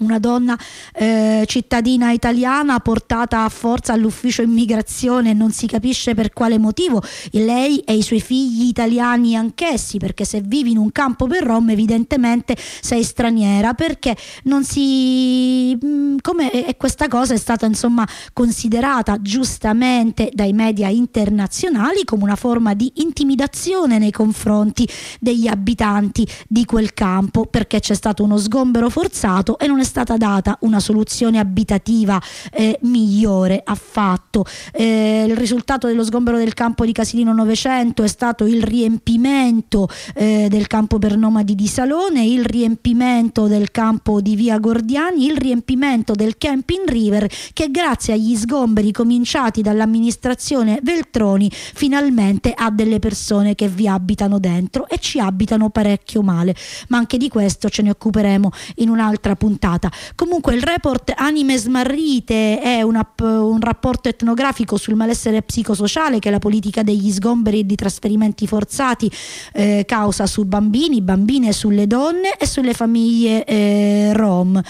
una donna eh, cittadina italiana portata a forza all'ufficio immigrazione non si capisce per quale motivo. Lei e i suoi figli italiani anch'essi perché se vivi in un campo per rom evidentemente sei straniera perché non si mm, come e questa cosa è stata insomma considerata giustamente dai media internazionali come una forma di intimidazione nei confronti degli abitanti di quel campo perché c'è stato uno sgombero forzato e non è stata data una soluzione abitativa eh, migliore affatto. Eh, il risultato dello sgombero del campo di Casilino 900 è stato il riempimento eh, del campo per nomadi di Salone, il riempimento del campo di Via Gordiani, il riempimento del Camping River che grazie agli sgomberi cominciati dall'amministrazione Veltroni finalmente ha delle persone che vi abitano dentro e ci abitano parecchio male, ma anche di questo ce ne occuperemo in un'altra puntata puntata. Comunque il report Anime Smarrite è una, un rapporto etnografico sul malessere psicosociale che la politica degli sgomberi e di trasferimenti forzati eh, causa su bambini, bambine, sulle donne e sulle famiglie eh, rom.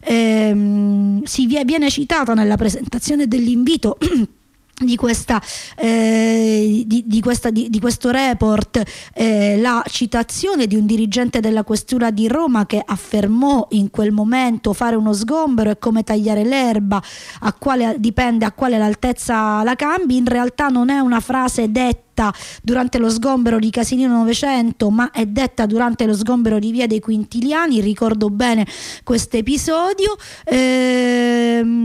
Eh, si viene citata nella presentazione dell'invito di, questa, eh, di, di, questa, di, questo report eh, la citazione di un dirigente della questura di Roma che affermò in quel momento fare uno sgombero è come tagliare l'erba a quale dipende a quale l'altezza la cambi. In realtà non è una frase detta durante lo sgombero di Casinino 900 ma è detta durante lo sgombero di Via dei Quintiliani. Ricordo bene questo episodio. Ehm,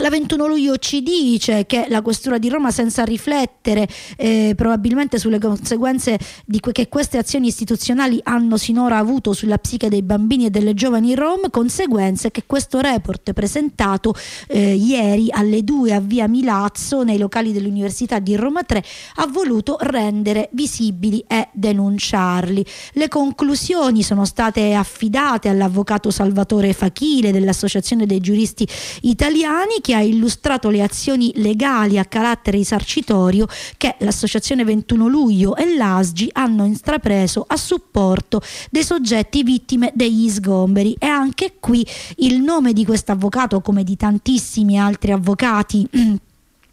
la 21 luglio ci dice che la Questura di Roma, senza riflettere eh, probabilmente sulle conseguenze que- che queste azioni istituzionali hanno sinora avuto sulla psiche dei bambini e delle giovani rom, conseguenze che questo report presentato eh, ieri alle 2 a via Milazzo nei locali dell'Università di Roma 3 ha voluto rendere visibili e denunciarli. Le conclusioni sono state affidate all'avvocato Salvatore Fachile dell'Associazione dei giuristi italiani che ha illustrato le azioni legali a carattere risarcitorio che l'Associazione 21 luglio e l'ASGI hanno intrapreso a supporto dei soggetti vittime degli sgomberi. E anche qui il nome di questo avvocato come di tantissimi altri avvocati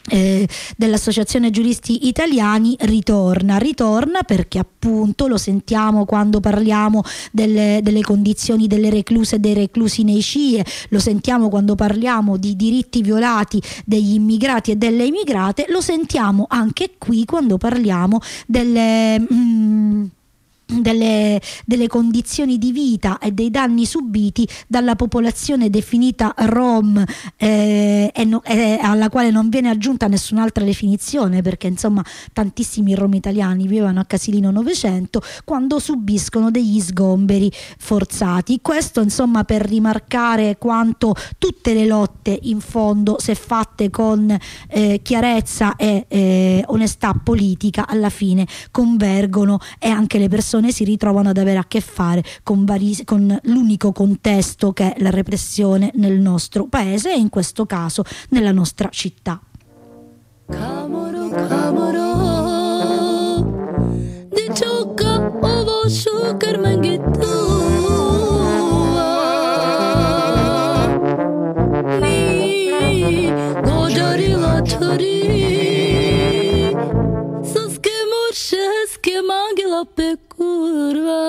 eh, dell'Associazione Giuristi Italiani ritorna, ritorna perché appunto lo sentiamo quando parliamo delle, delle, condizioni delle recluse e dei reclusi nei CIE, lo sentiamo quando parliamo di diritti violati degli immigrati e delle immigrate, lo sentiamo anche qui quando parliamo delle... Mm, delle, delle, condizioni di vita e dei danni subiti dalla popolazione definita Rom eh, e no, eh, alla quale non viene aggiunta nessun'altra definizione perché insomma tantissimi rom italiani vivevano a Casilino 900 quando subiscono degli sgomberi forzati. Questo insomma per rimarcare quanto tutte le lotte in fondo se fatte con eh, chiarezza e eh, onestà politica alla fine convergono e anche le persone persone si ritrovano ad avere a che fare con, vari, con l'unico contesto che è la repressione nel nostro paese e in questo caso nella nostra città. Camoro, camoro, que mangue la pecurva.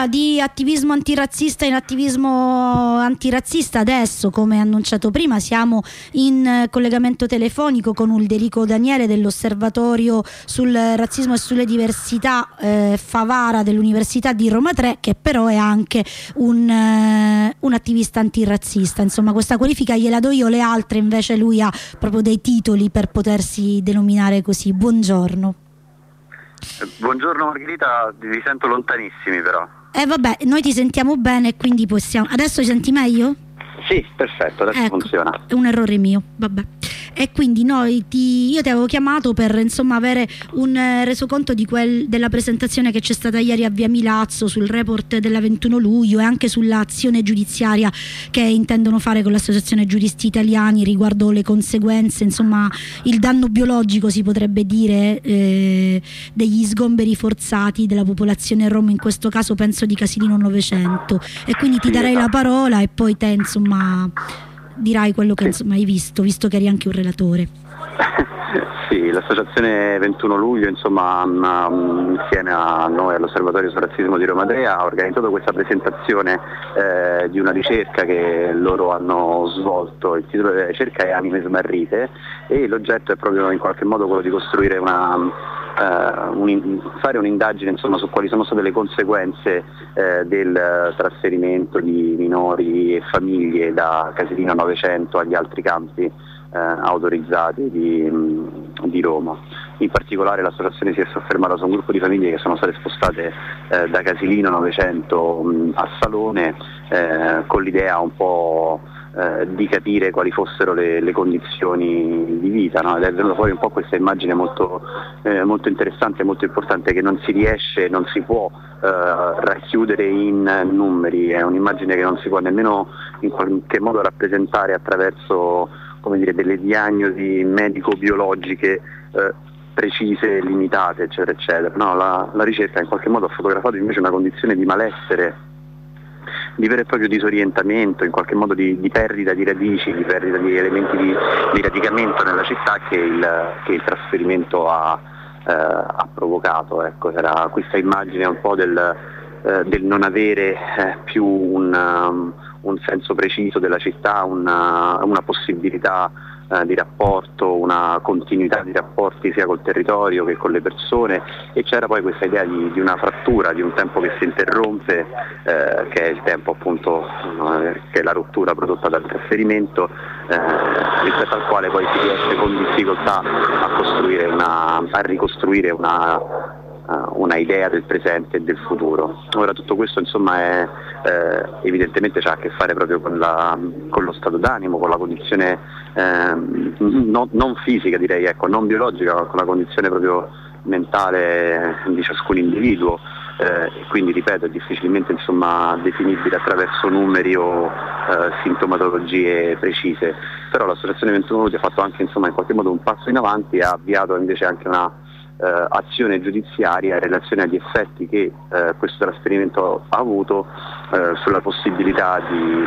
Allora di attivismo antirazzista in attivismo antirazzista adesso, come annunciato prima, siamo in collegamento telefonico con Ulderico Daniele dell'Osservatorio sul razzismo e sulle diversità eh, Favara dell'Università di Roma 3, che però è anche un, eh, un attivista antirazzista. Insomma, questa qualifica gliela do io, le altre invece lui ha proprio dei titoli per potersi denominare così. Buongiorno. Buongiorno Margherita, vi sento lontanissimi però. Eh vabbè, noi ti sentiamo bene, quindi possiamo. Adesso ti senti meglio? Sì, perfetto, adesso Ecco, funziona. È un errore mio, vabbè. E quindi noi ti- io ti avevo chiamato per insomma avere un eh, resoconto di quel- della presentazione che c'è stata ieri a Via Milazzo sul report della 21 luglio e anche sull'azione giudiziaria che intendono fare con l'Associazione Giuristi Italiani riguardo le conseguenze, insomma il danno biologico si potrebbe dire eh, degli sgomberi forzati della popolazione rom, in questo caso penso di Casilino 900. E quindi ti darei la parola e poi te insomma dirai quello che insomma hai visto, visto che eri anche un relatore. sì, l'associazione 21 luglio, insomma, mm, insieme a noi all'Osservatorio sul razzismo di Roma 3 ha organizzato questa presentazione eh, di una ricerca che loro hanno svolto. Il titolo della ricerca è Anime smarrite e l'oggetto è proprio in qualche modo quello di costruire una un- fare un'indagine insomma, su quali sono state le conseguenze eh, del eh, trasferimento di minori e famiglie da Casilino 900 agli altri campi eh, autorizzati di, mh, di Roma. In particolare l'associazione si è soffermata su un gruppo di famiglie che sono state spostate eh, da Casilino 900 mh, a Salone eh, con l'idea un po' eh, di capire quali fossero le, le condizioni di vita no? ed è venuta fuori un po' questa immagine molto, eh, molto interessante e molto importante che non si riesce, non si può eh, racchiudere in numeri, è un'immagine che non si può nemmeno in qualche modo rappresentare attraverso dire, delle diagnosi medico-biologiche eh, precise, limitate, eccetera, eccetera. No, la, la ricerca in qualche modo ha fotografato invece una condizione di malessere di vero e proprio disorientamento, in qualche modo di, di perdita di radici, di perdita di elementi di, di radicamento nella città che il, che il trasferimento ha, eh, ha provocato. Ecco, era questa immagine un po' del, eh, del non avere eh, più un, um, un senso preciso della città, una, una possibilità eh, di rapporto, una continuità di rapporti sia col territorio che con le persone e c'era poi questa idea di, di una frattura, di un tempo che si interrompe, eh, che è il tempo appunto eh, che è la rottura prodotta dal trasferimento, eh, rispetto al quale poi si riesce con difficoltà a, una, a ricostruire una, eh, una idea del presente e del futuro. Ora tutto questo insomma è, eh, evidentemente ha a che fare proprio con, la- con lo stato d'animo, con la condizione ehm, non, non fisica direi, ecco, non biologica, ma con la condizione proprio mentale di ciascun individuo. eh, e quindi ripeto è difficilmente insomma, definibile attraverso numeri o eh, sintomatologie precise, però l'associazione 21 Minuti ha fatto anche insomma, in qualche modo un passo in avanti e ha avviato invece anche una eh, azione giudiziaria in relazione agli effetti che eh, questo trasferimento ha avuto eh, sulla possibilità di,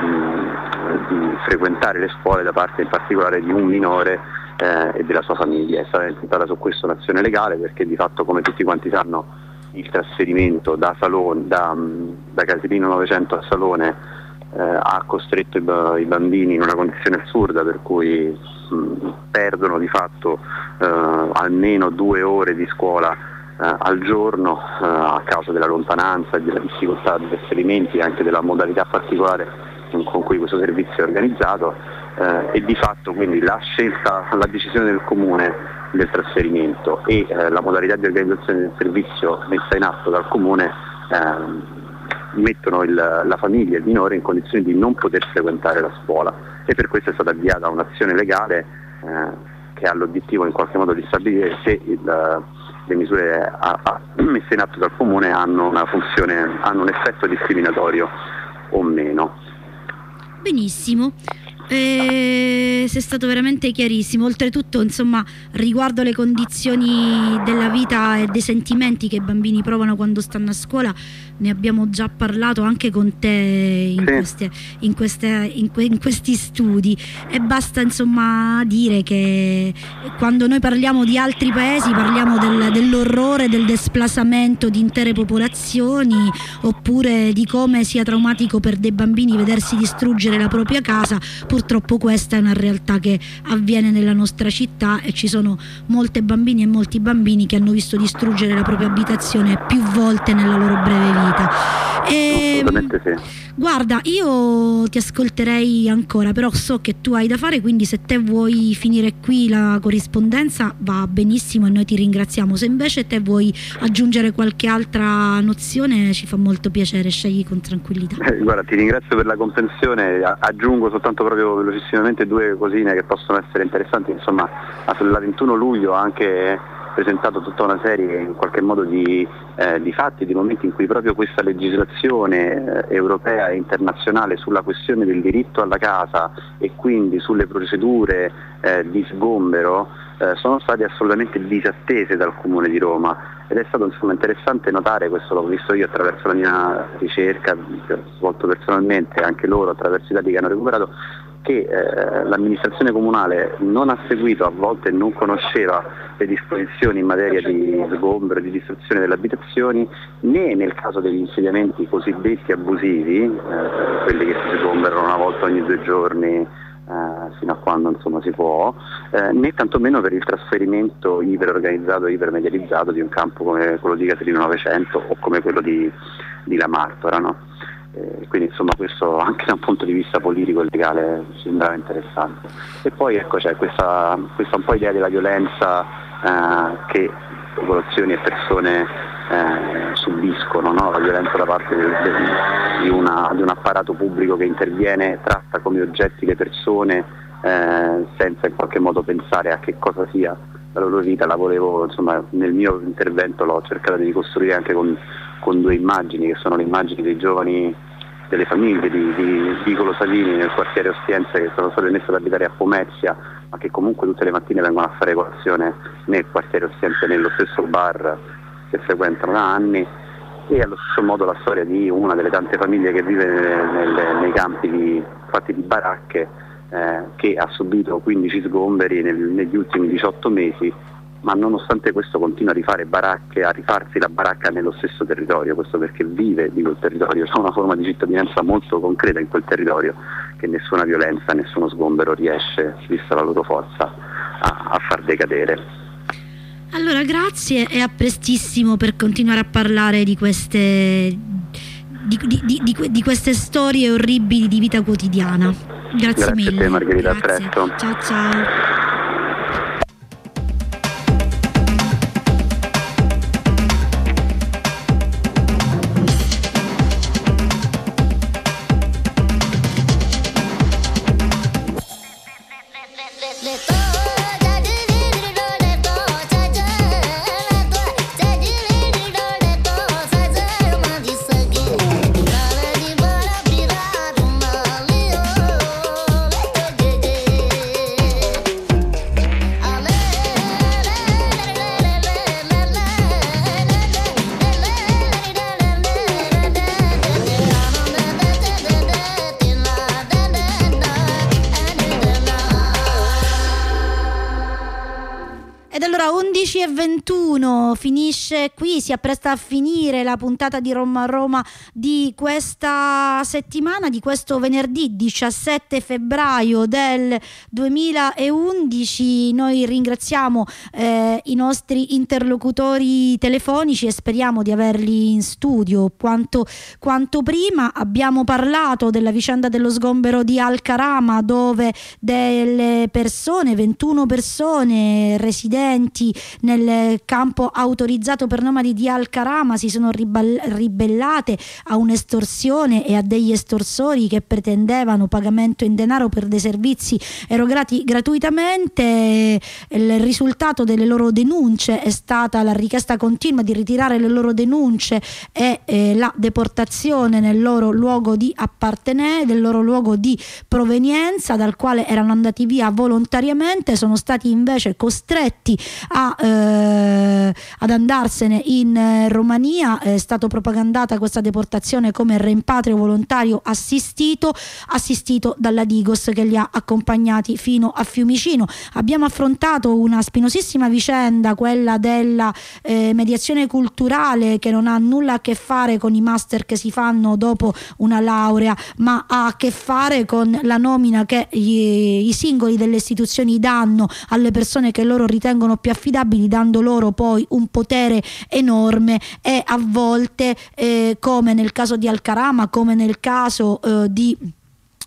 di frequentare le scuole da parte in particolare di un minore eh, e della sua famiglia. È stata intentata su questo un'azione legale perché di fatto come tutti quanti sanno il trasferimento da, Salone, da, da Casilino 900 a Salone eh, ha costretto i, i bambini in una condizione assurda per cui mh, perdono di fatto eh, almeno due ore di scuola eh, al giorno eh, a causa della lontananza della difficoltà di trasferimenti e anche della modalità particolare con con cui questo servizio è organizzato eh, e di fatto quindi la scelta, la decisione del comune del trasferimento e eh, la modalità di organizzazione del servizio messa in atto dal comune ehm, mettono il- la famiglia e il minore in condizioni di non poter frequentare la scuola. E per questo è stata avviata un'azione legale eh, che ha l'obiettivo in qualche modo di stabilire se il- le misure a- a- messe in atto dal comune hanno funzione, hanno un effetto discriminatorio o meno. Benissimo. Eh, sei stato veramente chiarissimo. Oltretutto, insomma, riguardo le condizioni della vita e dei sentimenti che i bambini provano quando stanno a scuola, ne abbiamo già parlato anche con te in, Sì. queste- in queste- in que- in questi studi e basta insomma dire che quando noi parliamo di altri paesi parliamo del- dell'orrore del desplasamento di intere popolazioni oppure di come sia traumatico per dei bambini vedersi distruggere la propria casa purtroppo questa è una realtà che avviene nella nostra città e ci sono molte bambini e molti bambini che hanno visto distruggere la propria abitazione più volte nella loro breve vita. E, Assolutamente sì. guarda, io ti ascolterei ancora, però so che tu hai da fare, quindi se te vuoi finire qui la corrispondenza va benissimo e noi ti ringraziamo. Se invece te vuoi aggiungere qualche altra nozione ci fa molto piacere, scegli con tranquillità. Eh, Guarda, ti ringrazio per la comprensione, aggiungo soltanto proprio velocissimamente due cosine che possono essere interessanti, insomma, sulla 21 luglio anche presentato tutta una serie in qualche modo di, eh, di fatti, di momenti in cui proprio questa legislazione eh, europea e internazionale sulla questione del diritto alla casa e quindi sulle procedure eh, di sgombero eh, sono state assolutamente disattese dal Comune di Roma. Ed è stato insomma, interessante notare, questo l'ho visto io attraverso la mia ricerca, che ho svolto personalmente, anche loro attraverso i dati che hanno recuperato, che eh, l'amministrazione comunale non ha seguito, a volte non conosceva le disposizioni in materia di sgombero e di distruzione delle abitazioni, né nel caso degli insediamenti cosiddetti abusivi, eh, quelli che si sgomberano una volta ogni due giorni eh, fino a quando insomma, si può, eh, né tantomeno per il trasferimento iperorganizzato e ipermedializzato di un campo come quello di Caterino 900 o come quello di, di La Martora. no? Eh, quindi insomma questo anche da un punto di vista politico e legale sembrava interessante. E poi ecco c'è questa, questa un po' idea della violenza eh, che popolazioni e persone eh, subiscono, no? la violenza da parte del- di, una- di un apparato pubblico che interviene, tratta come oggetti le persone eh, senza in qualche modo pensare a che cosa sia la loro vita, la volevo, insomma, nel mio intervento l'ho cercato di ricostruire anche con, con due immagini che sono le immagini dei giovani delle famiglie di, di Vicolo Savini nel quartiere Ostiense che sono state messe ad abitare a Pomezia ma che comunque tutte le mattine vengono a fare colazione nel quartiere Ostiense nello stesso bar che frequentano da anni. E allo stesso modo la storia di una delle tante famiglie che vive nelle- nelle- nei campi di, fatti di baracche eh, che ha subito 15 sgomberi nel- negli ultimi 18 mesi ma nonostante questo continua a rifare baracche, a rifarsi la baracca nello stesso territorio, questo perché vive di quel territorio, c'è una forma di cittadinanza molto concreta in quel territorio che nessuna violenza, nessuno sgombero riesce, vista la loro forza, a, a far decadere. Allora, grazie e a prestissimo per continuare a parlare di queste, di, di- di- di que- di queste storie orribili di vita quotidiana. Grazie, Grazie a mille. te, Margherita, a Grazie. presto. Ciao ciao. Si appresta a finire la puntata di Roma a Roma di questa settimana, di questo venerdì 17 febbraio del 2011. Noi ringraziamo eh, i nostri interlocutori telefonici e speriamo di averli in studio quanto, quanto prima. Abbiamo parlato della vicenda dello sgombero di Alcarama dove delle persone, 21 persone residenti nel campo autorizzato per nomadi di Alcarama si sono ribellate a un'estorsione e a degli estorsori che pretendevano pagamento in denaro per dei servizi erogati gratuitamente. Il risultato delle loro denunce è stata la richiesta continua di ritirare le loro denunce e eh, la deportazione nel loro luogo di appartenenza, del loro luogo di provenienza dal quale erano andati via volontariamente, sono stati invece costretti a eh, ad andarsene in eh, Romania, è stato propagandata questa deportazione come rimpatrio volontario assistito, assistito dalla Digos che li ha accompagnati fino a Fiumicino. Abbiamo affrontato una spinosissima vicenda, quella della eh, mediazione culturale che non ha nulla a che fare con i master che si fanno dopo una laurea, ma ha a che fare con la nomina che gli, i singoli delle istituzioni danno alle persone che loro ritengono più affidabili, dando loro poi un potere enorme e a volte, eh, come nel caso di Alcarama, come nel caso eh, di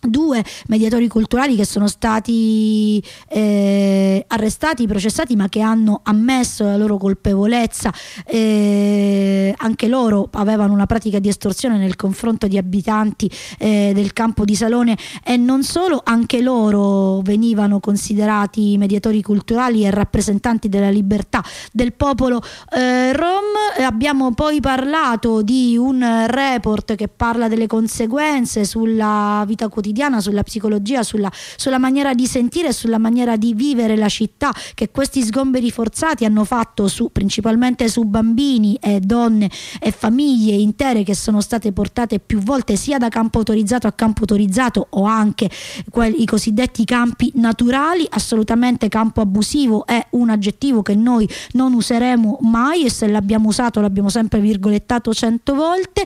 due mediatori culturali che sono stati eh, arrestati, processati, ma che hanno ammesso la loro colpevolezza. Eh, anche loro avevano una pratica di estorsione nel confronto di abitanti eh, del campo di Salone e non solo, anche loro venivano considerati mediatori culturali e rappresentanti della libertà del popolo eh, rom. Abbiamo poi parlato di un report che parla delle conseguenze sulla vita quotidiana quotidiana, sulla psicologia, sulla, sulla maniera di sentire e sulla maniera di vivere la città che questi sgomberi forzati hanno fatto su, principalmente su bambini e donne e famiglie intere che sono state portate più volte sia da campo autorizzato a campo autorizzato o anche quelli, i cosiddetti campi naturali, assolutamente campo abusivo è un aggettivo che noi non useremo mai e se l'abbiamo usato l'abbiamo sempre virgolettato cento volte.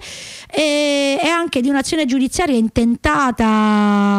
E, e anche di un'azione giudiziaria intentata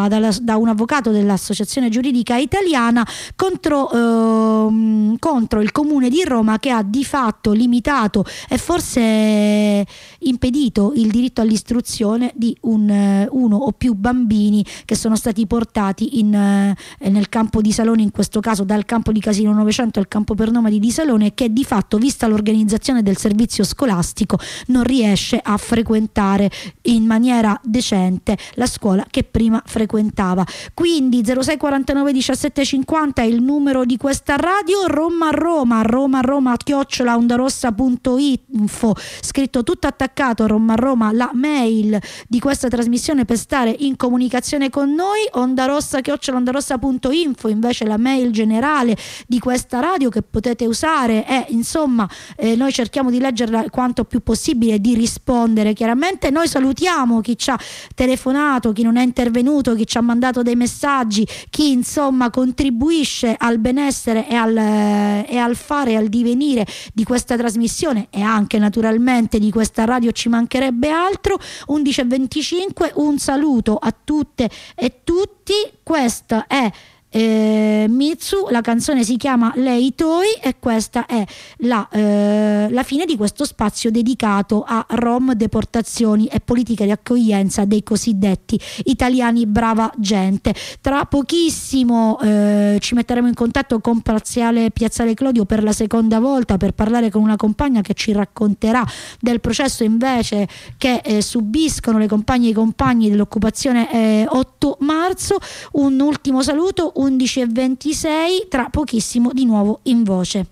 dalla, da un avvocato dell'Associazione Giuridica Italiana contro, ehm, contro il Comune di Roma che ha di fatto limitato e forse impedito il diritto all'istruzione di un, eh, uno o più bambini che sono stati portati in, eh, nel campo di Salone, in questo caso dal campo di Casino 900 al campo per nomadi di Salone, e che di fatto, vista l'organizzazione del servizio scolastico, non riesce a frequentare in maniera decente la scuola che prima prima frequentava. Quindi 06 49 17 50 è il numero di questa radio, Roma Roma, Roma Roma chiocciola ondarossa.info, scritto tutto attaccato Roma Roma, la mail di questa trasmissione per stare in comunicazione con noi, ondarossa chiocciola ondarossa.info invece la mail generale di questa radio che potete usare e insomma eh, noi cerchiamo di leggerla quanto più possibile e di rispondere chiaramente. Noi salutiamo chi ci ha telefonato, chi non è intervenuto intervenuto, chi ci ha mandato dei messaggi, chi insomma contribuisce al benessere e al, eh, e al fare e al divenire di questa trasmissione e anche naturalmente di questa radio ci mancherebbe altro. 11.25 un saluto a tutte e tutti. Questa è eh, Mitsu, la canzone si chiama Lei Toi e questa è la, eh, la, fine di questo spazio dedicato a Rom, deportazioni e politica di accoglienza dei cosiddetti italiani brava gente. Tra pochissimo eh, ci metteremo in contatto con Piazzale, Piazzale Clodio per la seconda volta per parlare con una compagna che ci racconterà del processo invece che eh, subiscono le compagne e i compagni dell'occupazione 8 eh, marzo. Un ultimo saluto 11.26, tra pochissimo di nuovo in voce.